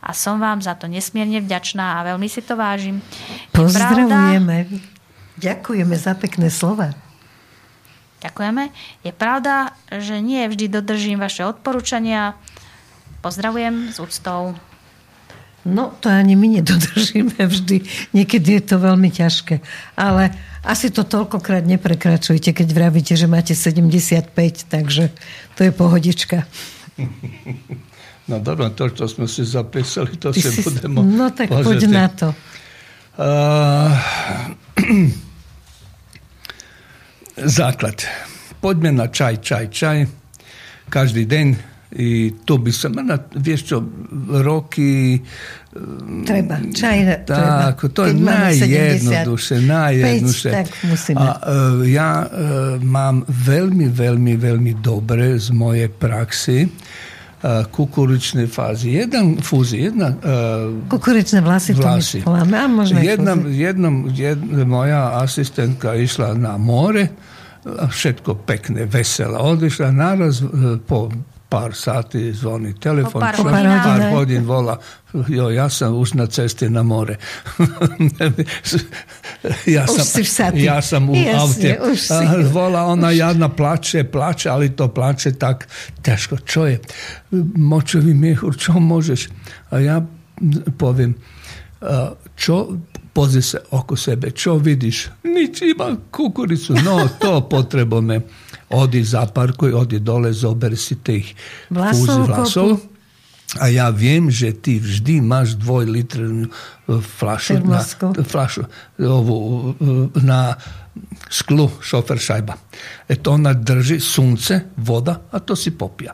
a som vám za to nesmierne vďačná a veľmi si to vážim. Je pravda- Pozdravujeme. Ďakujeme za pekné slova. Ďakujeme. Je pravda, že nie vždy dodržím vaše odporúčania. Pozdravujem s úctou. No, to ani my nedodržíme vždy. Niekedy je to veľmi ťažké. Ale asi to toľkokrát neprekračujte, keď vravíte, že máte 75, takže to je pohodička. No dobro, to što smo si zapisali, to Ty se si- budemo No tak poď pozrieť. na to. Uh, *clears throat* základ. Poďme na čaj, čaj, čaj. Každý deň. I tu by som, na, vieš čo, roky, Treba. Čaj treba. tak, to je Keď máme 75, najjednoduše, najjednoduše. tak musíme. A e, ja e, mám veľmi, veľmi, veľmi dobre z mojej praxi kukurične fazi. Jedan fuzi, jedna... Kukurične vlasi, vlasi. mi pa, a možda jednom, jednom, jedna moja asistentka išla na more, šetko pekne, vesela, odišla naraz po pár sati zvoni telefon, pár člen- hodina. pár hodin vola, jo, ja sam už na cesti na more. *laughs* ja, sam, ja sam u Jasne, aute. už si. A Vola, ona jadna plače, plače, ali to plače tak teško. Čo je? Močovi mehur, čo možeš? A ja poviem, a, čo pozri se oko sebe, čo vidiš? Nič, ima kukuricu. No, to potrebujeme. Odi zaparkuj, odi dole, zober si fúzi kopu. vlasov. A ja viem, že ty vždy máš dvojlitrnú e, flašu na, flašu ovu, e, na sklu šofer šajba. Eto ona drži sunce, voda, a to si popija.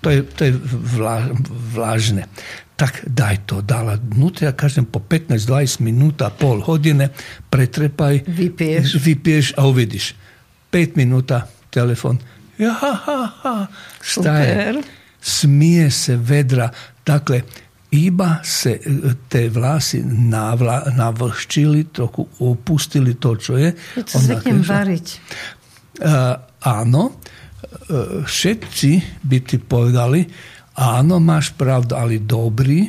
To je, to je vla, vlažne. Tak daj to, dala nutra, ja kažem po 15-20 minuta, pol hodine, pretrepaj, Vypiješ. vypiješ a uvidiš. 5 minuta, telefon, ja, ha, ha, ha, šta je? Super. smije se vedra. Dakle, iba se e, te vlasi navla, navrščili, trochu opustili to, čo je. Ja to zvyknem variť. "A, áno, e, všetci by ti povedali, áno, máš pravdu, ale dobrý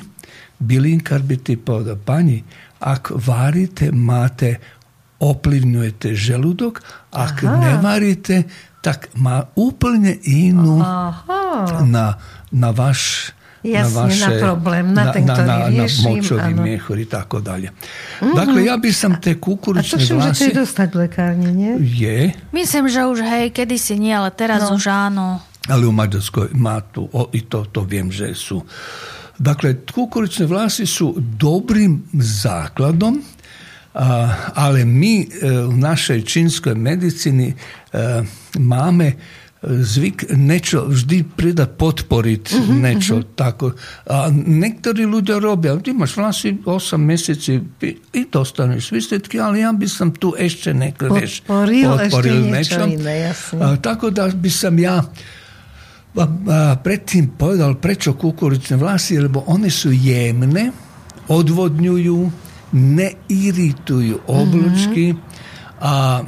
bylinkár by ti povedal, pani, ak varíte, máte, oplivňujete želudok, ak Aha. nevaríte, tak má úplne inú Aha. na, na váš Jasne, na vaše, na problém, na ten, na, ktorý na, na riešim, močový áno. miechor i tako dalje. Dakle, ja by som A te to kukuričné všim, že to vlasy... je dostať v lekárni, nie? Je, Myslím, že už hej, kedysi nie, ale teraz No. už áno. ali u Mađarskoj matu, o, i to, to vjem že su. Dakle, kukurične vlasti su dobrim zakladom, a, ali mi e, u našoj činskoj medicini e, mame e, zvik nečo vždy prida potporit uh -huh, nečo uh -huh. tako. A nektori ljudi robi, ali ti imaš vlasi osam mjeseci i dostaneš vistetki, ali ja bi sam tu ešte nekaj potporil, potporil nečo. tako da bi sam ja predtým povedal, prečo kukuričné vlasy, lebo one sú jemné, odvodňujú, neiritujú obličky a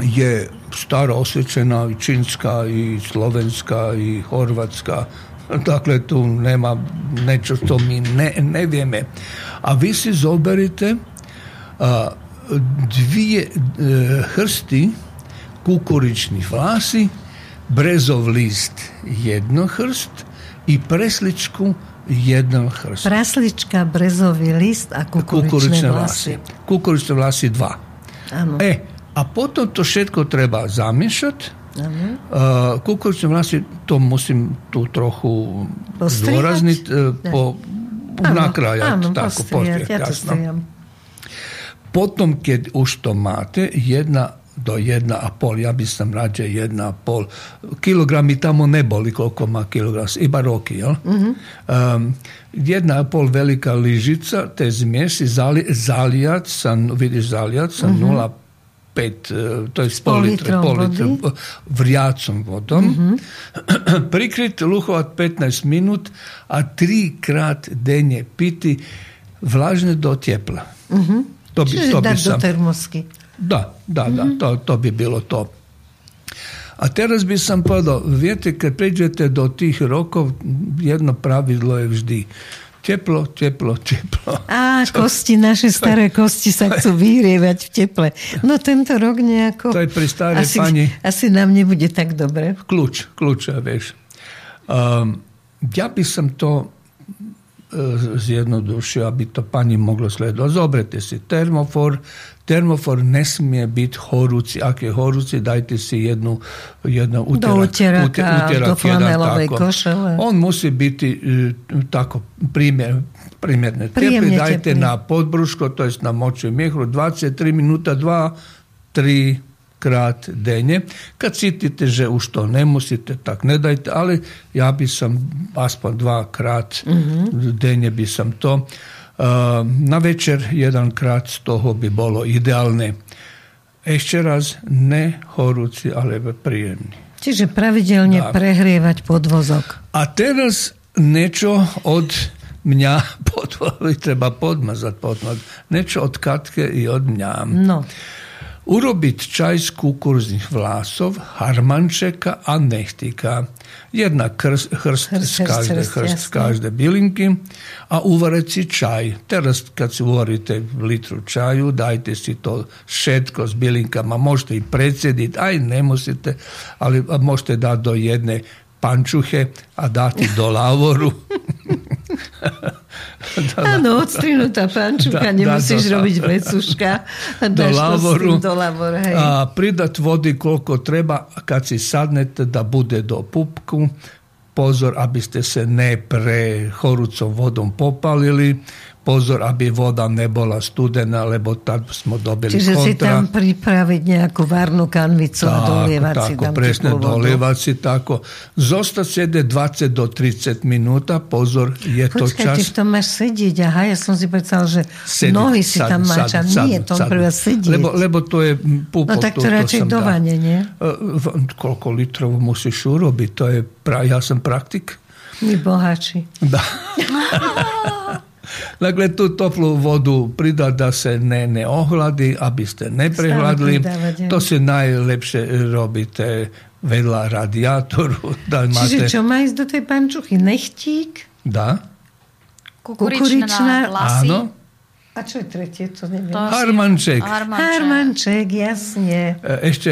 je staro osvečená i čínska, i slovenská, i chorvátska. *laughs* Dakle, tu nema nečo što mi ne, ne vieme. A vi si zoberite a, dvije e, hrsti kukuričnih vlasi, brezov list jedno hrst i presličku jedan hrst. Praslička, brezový list a kukuričné, Kukurične vlasy. vlasy. Kukurične vlasy dva. Áno. E, a potom to všetko treba zamiešať. Uh, kukurične vlasy, to musím tu trochu zdôrazniť, uh, po, Áno, nakrájať, áno, tako, postrihať, ja. Potom, keď už to máte, jedna do jedna a pol, ja by jedna a pol. Kilogrami tamo ne boli koliko má kilogram, iba roky, jel? Um, jedna a pol velika ližica, te zmiesi, zali, zalijat sa, vidiš zalijat sa 0,5 e, to je pol litre, pol litre vody. vriacom vodom. *clears throat* Prikrit, luhovat 15 minut, a tri krat denje piti vlažne do tepla. To bi, Čiže to bi dať do sam, da, da, da, to, to bi bilo to. A teraz bi sam povedal, vidite, kad pređete do tih rokov, jedno pravilo je vždy. Teplo, teplo, teplo. Á, kosti, naše staré kosti sa chcú vyhrievať v teple. No tento rok nejako... To je pri starej asi, pani. Asi nám nebude tak dobre. Kľúč, kľúč, vieš. Um, ja by som to e, zjednodušio, aby to pani moglo sledovať. Zobrete si termofor. termofor ne smije biti horuci. Ako je horuci, dajte si jednu, jednu utjerak, do utjeraka, utjerak, utjerak do jedan, tako. Košele. On musi biti e, tako primjer, primjerne tepe. Dajte tjepni. na podbruško, to jest na moću i mjehru, 23 minuta, 2, 3 krat denje. Kad citite že u što ne musite, tak ne dajte, ali ja bi sam aspoň dva krat mm-hmm. denje bi sam to Uh, na večer jedan krát z toho by bolo ideálne. Ešte raz, ne horúci, ale príjemný. Čiže pravidelne Tak. prehrievať podvozok. A teraz niečo od mňa, *laughs* podvoli treba podmazať, podmazať. Niečo od Katke i od mňa. No, Urobiť čaj z kukurzných vlásov, harmančeka a nechtika. Jedna krst, hrst, Hrst, z každej, hrst, hrst bylinky a uvareť si čaj. Teraz, kad si uvaríte litru čaju, dajte si to všetko s bylinkama. Možete i predsjediť, aj nemusíte, ali možete dať do jedne pančuhe a dati do lavoru. *laughs* Áno, *laughs* odstrinutá pančuka, *laughs* Da, nemusíš da, da. robiť vecuška. *laughs* Do lavoru do lavora, hej. a pridať vody koľko treba a kad si sadnete da bude do pupku pozor aby ste se ne pre horúcou vodom popalili pozor aby voda nebola studená lebo tad smo dobili Čiže si kontra tam pripraviť nejakú varnú kanvicu a dolievať si tako, tam presne, dolievať si tako. Zostať sjede 20 do 30 minúta, pozor, je to Počkaj, čas. ty v tom máš sedieť. Aha, ja som si predstavil, že Sediť, nohy si tam sadnúť, máš a sadnúť, nie, to prvé sedieť. Lebo, lebo to je pupok. No tak to radšej som do vane, nie? E, Koľko litrov musíš urobiť? To je ja som praktik. My boháči. Da. *laughs* Dakle, tú toplú vodu pridať, da se ne, ne ohladi, aby ste neprehladli. pridávať, hej. To si najlepšie robíte vedľa radiátoru. *laughs* Da Čiže máte, čo má ísť do tej pančuchy? Nechtík? Da, Kukuričná Kukuričná, vlasy. áno. A čo je tretie? To neviem. To Harmanček. Harmanček. Harmanček, jasne. E, Ešte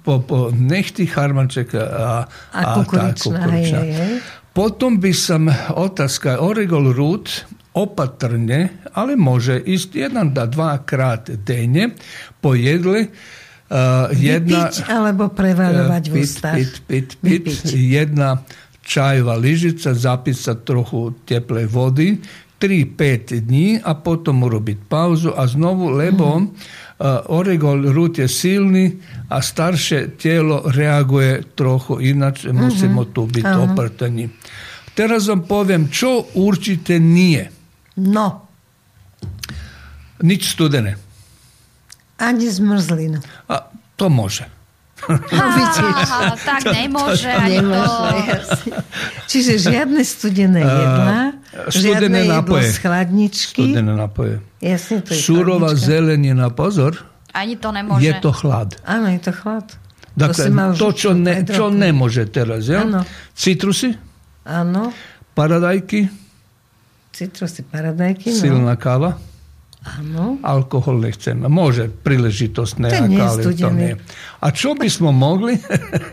po, po nechty harmanček a, A kukuričná, hej, hej, hej. Potom by som, otázka, oregol root opatrnje, ali može isti jedan da dva krat denje pojedli uh, jedna... Pić, alebo prevarovat uh, pit, pit, pit, pit, jedna čajva ližica zapisat trochu tjeple vodi, 3-5 dni, a potom urobit pauzu a znovu, lebo mm. uh, oregol rut je silni, a starše tijelo reaguje trochu, inače mm -hmm. musimo tu biti mm Teraz vam povem, čo určite nije. No, Nič studené. ani zmrzlinu. A to može. No vidíš. Tak nemôže ani Nemôže, to. jasne. Čiže žiadne studené jedlá, studené žiadne jedlo nápoje. z chladničky. Studené napoje. Jasne, to je chladnička. zelenina, pozor, Ani to nemôže. je to chlad. Áno, je to chlad. Dakle, mal to, čo, ne, čo nemôže teraz, ja? Áno. Citrusy, Áno, paradajky, citrusy, paradajky, no. silná káva, Áno. alkohol nechceme. Môže príležitosť To nie ale to nie. A čo by sme mogli?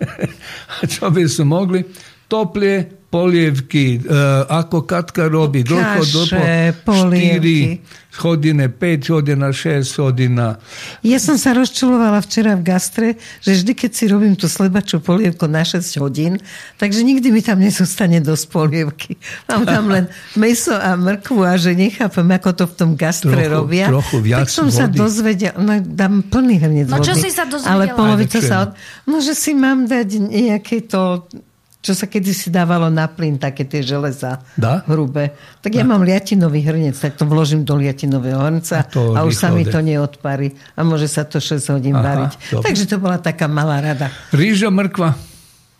*laughs* A čo by sme mogli? Toplie polievky, e, ako Katka robí, dlho, dlho, polievky. 4 hodiny, 5 hodina, 6 hodina. Ja som sa rozčulovala včera v gastre, že vždy, keď si robím tú slebačú polievku na 6 hodín, takže nikdy mi tam nezostane dosť polievky. Mám tam *laughs* len meso a mrkvu a že nechápem, ako to v tom gastre Trochu- robia. trochu viac tak som sa vody. dozvedela, no dám plný hrniec No, čo vody. si sa dozvedela? Ale polovica sa od... No, že si mám dať nejaké to čo sa kedysi dávalo na plyn, také tie železa Dá? hrubé. Tak ja mám liatinový hrnec, tak to vložím do liatinového hrnca A to a, už sa mi to neodparí. A môže sa to 6 hodín Aha, variť. dobre. Takže to bola taká malá rada. Rýža, mrkva,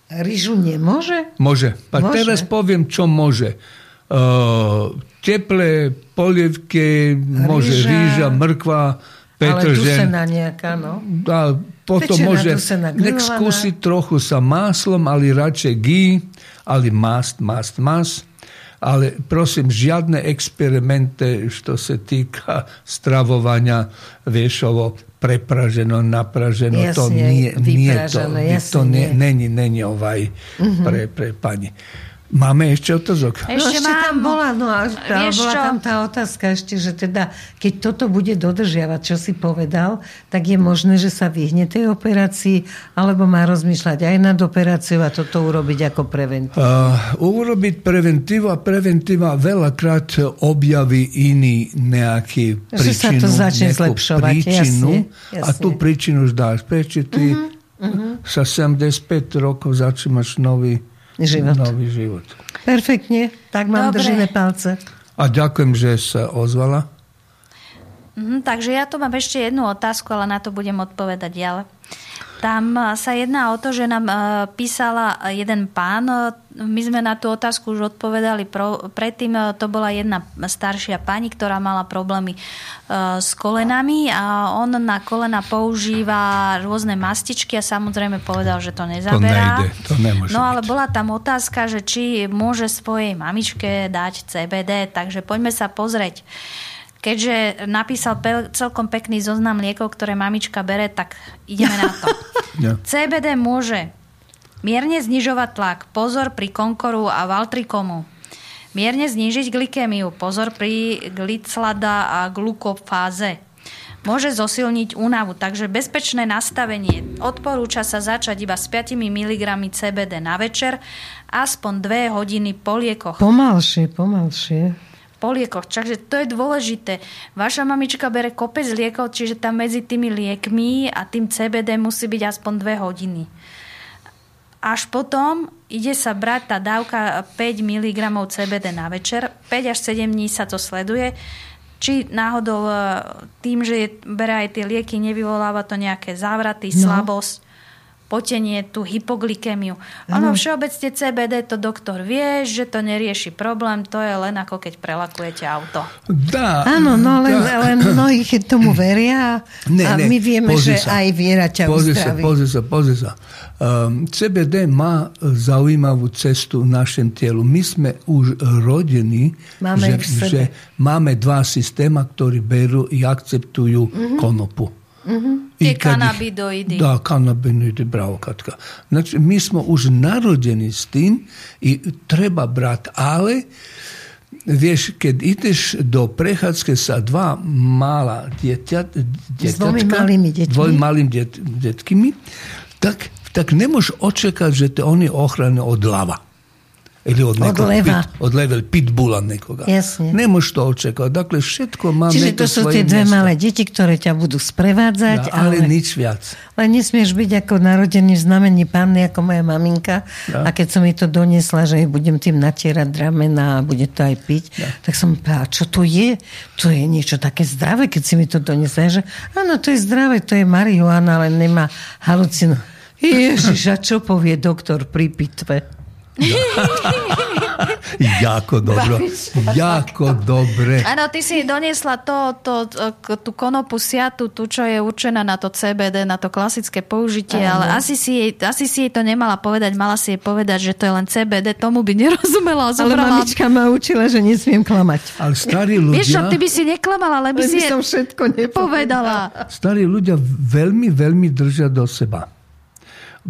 Rýžu nemôže? Môže. Pa Môže. teraz poviem, čo môže. Uh, teplé polievky, môže Rýža. rýža, mrkva, Ale petržen. dusená nejaká, no. A potom dusená, nek skúsiť trochu sa máslom, ale radšej gý, ale mast, mast, mast. Ale prosím, žiadne experimente, što se týka stravovania, vieš, ovo prepraženo, napraženo, to Jasne, nie, nie to, vypražené, jasne, to. Mhm. není, není ovaj pre, pre pani. Máme ešte otázok? No Ešte ešte mám... tam bola, no a tá, bola čo? tam tá otázka ešte, že teda, keď toto bude dodržiavať, čo si povedal, tak je možné, že sa vyhne tej operácii, alebo má rozmýšľať aj nad operáciou a toto urobiť ako preventívu. Uh, urobiť preventívu a preventíva veľakrát objaví iný nejaký Že sa príčinu, to začne zlepšovať, príčinu jasne, a tú jasne. príčinu už dáš. Prečo ty Mhm, sa 75 rokov začínaš nový Život. Nový život. Perfektne, tak mám Dobre. držíme palce. A ďakujem, že sa ozvala. Mhm, takže ja tu mám ešte jednu otázku, ale na to budem odpovedať ja. Tam sa jedná o to, že nám písala jeden pán, my sme na tú otázku už odpovedali. Pro, predtým e, to bola jedna staršia pani, ktorá mala problémy s kolenami a on na kolena používa rôzne mastičky a samozrejme povedal, že to nezaberá. To nejde, to nemôže No ale byť. bola tam otázka, že či môže svojej mamičke dať CBD, takže poďme sa pozrieť. Keďže napísal pe- celkom pekný zoznam liekov, ktoré mamička bere, tak ideme na to. *laughs* CBD môže Mierne znižovať tlak. Pozor pri konkoru a valtrikomu. Mierne znížiť glykémiu. Pozor pri gliclada a glukofáze. Môže zosilniť únavu, takže bezpečné nastavenie. Odporúča sa začať iba s 5 mg CBD na večer, aspoň 2 hodiny po liekoch. Pomalšie, pomalšie. Po liekoch, takže to je dôležité. Vaša mamička bere kopec liekov, čiže tam medzi tými liekmi a tým CBD musí byť aspoň 2 hodiny. Až potom ide sa brať tá dávka 5 mg CBD na večer. 5 až 7 dní sa to sleduje. Či náhodou e, tým, že je, bere aj tie lieky, nevyvoláva to nejaké závraty, no. slabosť, potenie, tú hypoglykémiu. Ono všeobecne CBD to doktor vie, že to nerieši problém, to je len ako keď prelakujete auto. Dá, Áno, no len, dá. len mnohí tomu veria Ne, a ne, my vieme, že sa. aj viera ťa Pozri sa, pozri sa, pozri sa. Um, CBD má zaujímavú cestu v našem telu. My sme už rodení, Máme že, že máme dva systéma, ktorí berú i akceptujú Mhm. mm-hmm. konopu. Mm-hmm. Tie kanabidoidy. Da, kanabinoidy, bravo Katka. Znači, mi smo už narodjeni s tim i treba brat, ali Vieš, keď ideš do prechádzke sa dva malá dieťa, dieťatka, dvomi malými deťmi. dvoj malým det, detkými, tak, tak nemôžeš očekať, že te oni ochrane od lava. Ili od, nekog leva. Pit, od leva, pitbula nekoga. Jasne. Nemôžeš to očekávať. Dakle, všetko má Čiže to sú tie dve miesto. malé deti, ktoré ťa budú sprevádzať, Ja, ale ale, nič viac. len nesmieš byť ako narodený v znamení panny, ako moja maminka. Ja. A keď som mi to doniesla, že jej budem tým natierať ramena a bude to aj piť, tak som povedala, čo to je? To je niečo také zdravé, keď si mi to doniesla. Že, áno, to je zdravé, to je marihuana, ale nemá halucinu. *laughs* Ježiš, a čo povie doktor pri pitve? *laughs* Jako dobro. jako dobre. Áno, ty si doniesla to, to, tú konopu siatu, tú, čo je určená na to CBD, na to klasické použitie, Áno. ale asi si, jej, asi si jej to nemala povedať, mala si jej povedať, že to je len CBD, tomu by *laughs* nerozumela. Ale Zobrala... mamička ma učila, že nesmiem klamať. Ale starí Vieš čo, ľudia, ty by si neklamala, ale by Ale si som všetko nepovedala. povedala. starí ľudia veľmi, veľmi držia do seba.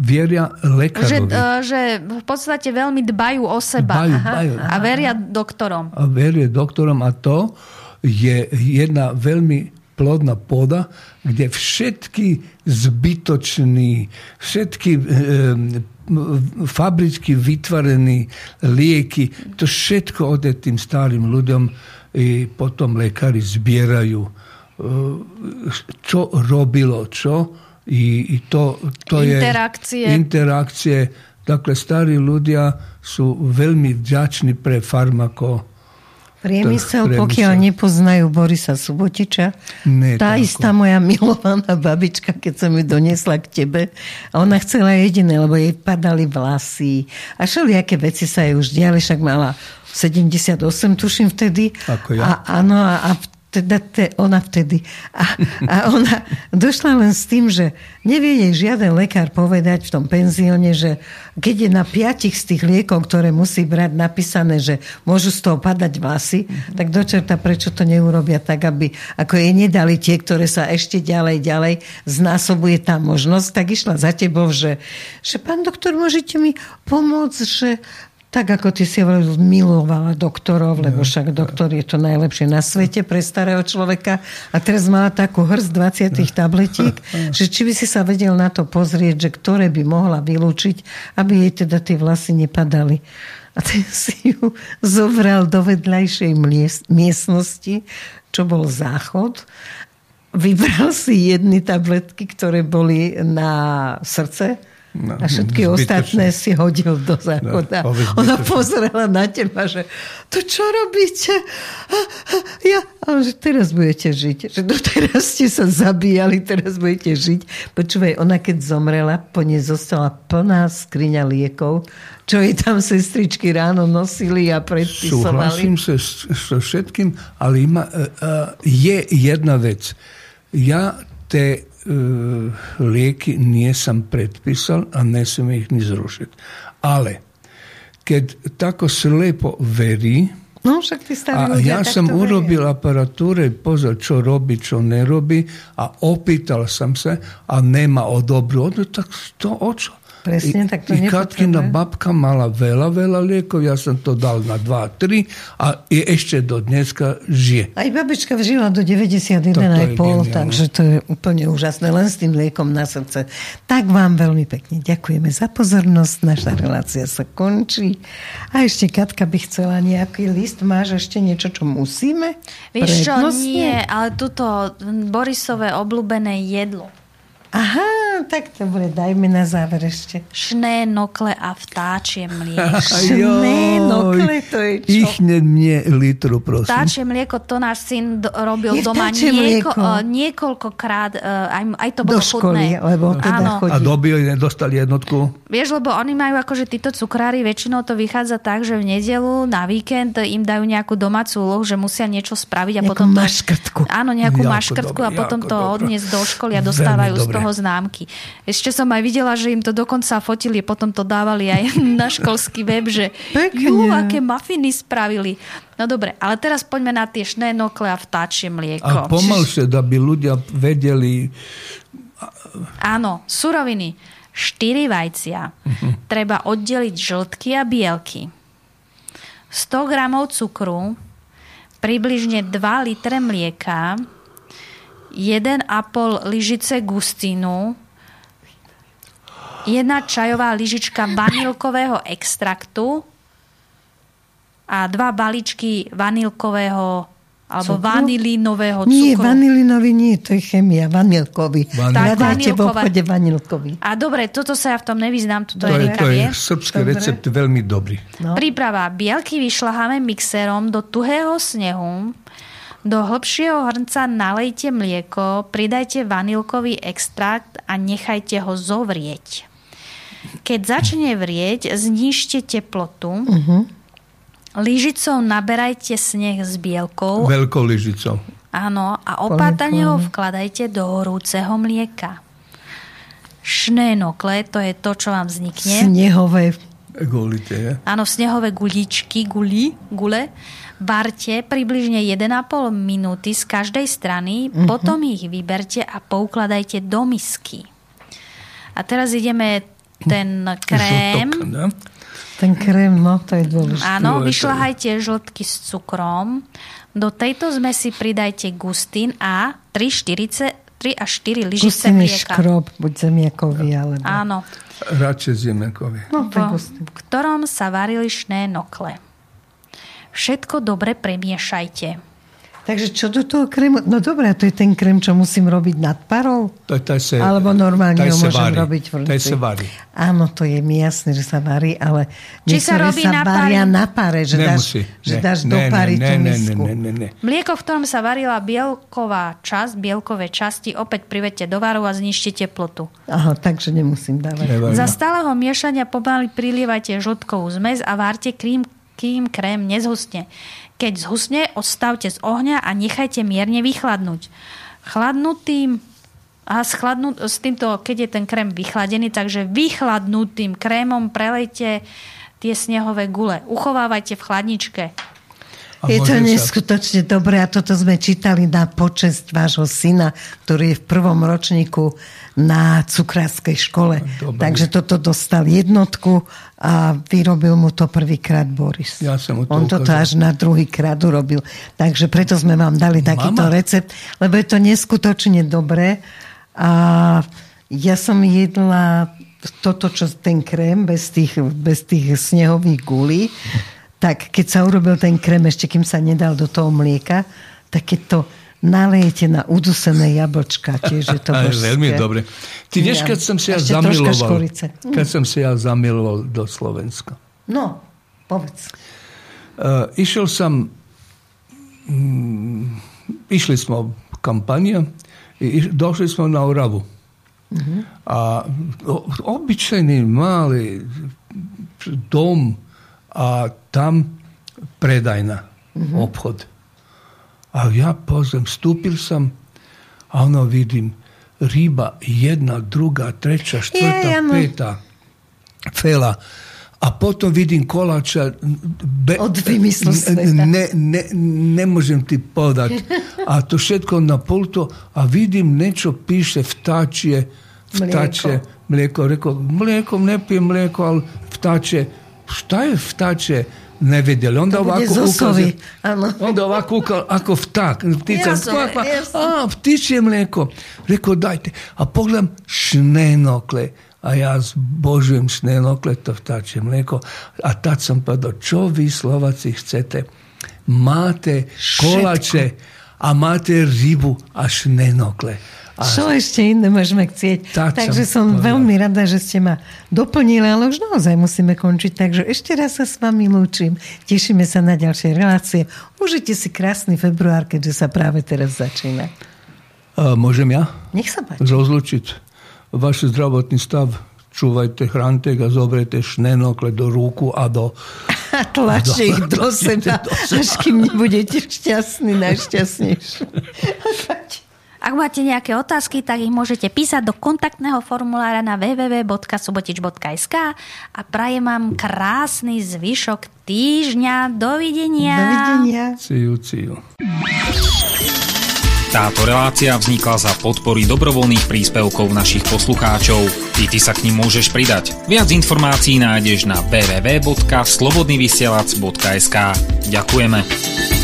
Vieria Že, lekárovi. uh, že v podstate veľmi dbajú o seba. Dbajú, Aha. dbajú. A veria doktorom. a verie doktorom a to je jedna veľmi plodná pôda, kde všetky zbytočný, všetky e, fabričky vytvorené lieky, to všetko ode tým starým ľuďom i potom lekári zbierajú. E, čo robilo, čo i, i to, to Interakcie. je interakcie. Dakle, starí ľudia sú veľmi vďační pre farmako. Priemysel, Priemysel. pokiaľ nepoznajú Borisa Subotiča. Ne, tá tako. istá moja milovaná babička, keď som ju doniesla k tebe, a ona chcela jediné, lebo jej padali vlasy. A všelijaké veci sa jej už diali, však mala 78, tuším vtedy. Ako ja. A, áno, a, a teda te, ona vtedy. A, a ona došla len s tým, že nevie jej žiaden lekár povedať v tom penzióne, že keď je na piatich z tých liekov, ktoré musí brať napísané, že môžu z toho padať vlasy, tak dočerta, prečo to neurobia tak, aby ako jej nedali tie, ktoré sa ešte ďalej, ďalej znásobuje tá možnosť, tak išla za tebou, že, že pán doktor, môžete mi pomôcť, že tak ako ty si milovala doktorov, lebo však doktor je to najlepšie na svete pre starého človeka. A teraz mala takú hrst 20 tabletík, *laughs* že či by si sa vedel na to pozrieť, že ktoré by mohla vylúčiť, aby jej teda tie vlasy nepadali. A ten *laughs* si ju zobral do vedľajšej mies- miestnosti, čo bol záchod. Vybral si jedny tabletky, ktoré boli na srdce No, a všetky zbytočné. ostatné si hodil do záchoda. No, Ona pozrela na teba, že to čo robíte? Ja, a že teraz budete žiť. Že doteraz ste sa zabíjali, teraz budete žiť. Počúvaj, ona keď zomrela, po nej zostala plná skriňa liekov, čo jej tam sestričky ráno nosili a predpisovali. Súhlasím sa so všetkým, ale ima, uh, je jedna vec. Ja te E, lijeky nisam predpisal, a ne smije ih ni zrušiti. Ale, kad tako se lepo veri, No, však ty a ja sam urobil aparature, pozor čo robi, čo ne robi, a opital sam se, a nema odobru, tak to očo. Presne, tak to I Katkina babka mala veľa, veľa liekov, ja som to dal na 2, 3 a je ešte do dneska žije. Aj babička žila do 91,5, takže to je úplne úžasné, len s tým liekom na srdce. Tak vám veľmi pekne ďakujeme za pozornosť, naša relácia sa končí. A ešte Katka by chcela nejaký list, máš ešte niečo, čo musíme? Vieš čo, nie, ale tuto Borisové obľúbené jedlo. Aha, tak to bude, dajme na záver ešte. Šné, nokle a vtáčie mlieko. *laughs* Šné, nokle, to je čo? Ich mne litru, prosím. Vtáčie mlieko, to náš syn do, robil je doma nieko, uh, niekoľkokrát, uh, aj, aj to bolo do školy, chutné. lebo teda Áno. chodí. A dobili, dostali jednotku? Vieš, lebo oni majú akože títo cukrári, väčšinou to vychádza tak, že v nedelu na víkend im dajú nejakú domácu úlohu, že musia niečo spraviť a nejakú potom... To, maškrtku. Áno, nejakú jako maškrtku a potom to odniesť do školy a dostávajú z toho známky. Ešte som aj videla, že im to dokonca fotili, potom to dávali aj *laughs* na školský web, že jú, aké mafiny spravili. No dobre, ale teraz poďme na tie šné nokle a vtáčie mlieko. A pomalšie, aby ľudia vedeli... Áno, suroviny. 4 vajcia. Uh-huh. Treba oddeliť žltky a bielky. 100 gramov cukru, približne 2 litre mlieka, 1,5 lyžice gustínu, jedna čajová lyžička vanilkového extraktu a dva balíčky vanilkového alebo Cukru? vanilínového cukru. Nie, vanilinový nie, to je chemia, vanilkový. Vanil. Tak, v obchode vanilkový. A dobre, toto sa ja v tom nevyznám, toto to je, to je srbský dobre. recept veľmi dobrý. No. Príprava. Bielky vyšľaháme mixerom do tuhého snehu, do hlbšieho hrnca nalejte mlieko, pridajte vanilkový extrakt a nechajte ho zovrieť. Keď začne vrieť, znižte teplotu. Uh-huh. Lyžicou naberajte sneh s bielkou. Veľkou lyžicou. Áno, a opátane ho vkladajte do horúceho mlieka. Šnenokle, to je to, čo vám vznikne. Snehové gulite, je? Áno, snehové guličky, guli, gule Varte približne 1,5 minúty z každej strany, uh-huh. potom ich vyberte a poukladajte do misky. A teraz ideme ten krém. Žltok, ten krém, no, to je dôležité. Áno, vyšľahajte žltky s cukrom. Do tejto zmesi pridajte gustín a 3, 4, 3 až 4 lyžice Gustín je škrob, buď zemiakový, alebo... Áno. Radšej zemiakový. No, v, v ktorom sa varili šné nokle. Všetko dobre premiešajte. Takže čo do toho krému? No dobré, to je ten krém, čo musím robiť nad parou? To, to se, Alebo normálne ho môžem varí. robiť v To sa varí. Áno, to je mi jasné, že sa varí, ale Či sa robí sa na varia na pare, že Nemusí. dáš, že dáš ne, do pary ne, tú ne, misku. Ne, ne, ne, ne. Mlieko, v ktorom sa varila bielková časť, bielkové časti, opäť privedte do varu a znižte teplotu. Aha, takže nemusím dávať. Nevarno. Za stáleho miešania pomaly prilievajte žltkovú zmes a várte krím, kým krém nezhusne. Keď zhusne, odstavte z ohňa a nechajte mierne vychladnúť. Chladnutým a s, chladnú, s týmto, keď je ten krém vychladený, takže vychladnutým krémom prelejte tie snehové gule. Uchovávajte v chladničke. A je to neskutočne dobré a toto sme čítali na počest vášho syna, ktorý je v prvom ročníku na cukrárskej škole. Dobre. Takže toto dostal jednotku a vyrobil mu to prvýkrát Boris. Ja som mu to On ukázal. toto až na druhý krát urobil. Takže preto sme vám dali takýto Mama. recept, lebo je to neskutočne dobré. A ja som jedla toto, čo ten krém bez tých, bez tých snehových gulí tak keď sa urobil ten krém, ešte kým sa nedal do toho mlieka, tak keď to nalejete na udusené jablčka, tiež je to *laughs* božské. Veľmi dobre. Ty vieš, keď som si ja zamiloval, keď som si ja zamiloval do Slovenska. No, povedz. Uh, išiel som, um, išli sme kampania, i došli smo na Oravu. Uh-huh. A o, običajni mali dom, a tam predajna, uh-huh. obhod. A ja pozem, stupil sam, a ono vidim, riba jedna, druga, treća, štvrta, je, peta, fela. A potom vidim kolača... Be, Od ne, ne, ne možem ti podati. *laughs* A to všetko na pultu, a vidim nečo piše vtačije, vtače, mlijeko. Rekao, mlijeko, ne pijem mlijeko, ali vtače. Šta je vtače? ne vidjeli. Onda ovako ukaze, onda ovako ukal, ako vtak, ptica, kvakva, a ptičje mlijeko. Rekao, dajte. A pogledam, šnenokle. A ja zbožujem šnenokle, to vtačje mlijeko. A tad sam pa do čo vi Slovaci chcete? Máte kolače, a máte rybu a šnenokle. Čo ešte iné môžeme chcieť? Tak takže som, som veľmi rada, že ste ma doplnili, ale už naozaj musíme končiť. Takže ešte raz sa s vami lúčim. Tešíme sa na ďalšie relácie. Užite si krásny február, keďže sa práve teraz začína. A môžem ja? Nech sa páči. Rozlučiť váš zdravotný stav. Čúvajte chrántek a zobrete šnenokle do rúku a do... *laughs* A tlačte *laughs* ich do seba, až kým nebudete šťastní, najšťastnejší. *laughs* Ak máte nejaké otázky, tak ich môžete písať do kontaktného formulára na www.subotič.sk a prajem vám krásny zvyšok týždňa. Dovidenia. Dovidenia. Ciu, ciu. Táto relácia vznikla za podpory dobrovoľných príspevkov našich poslucháčov. Ty, ty sa k ním môžeš pridať. Viac informácií nájdeš na www.slobodnyvysielac.sk Ďakujeme.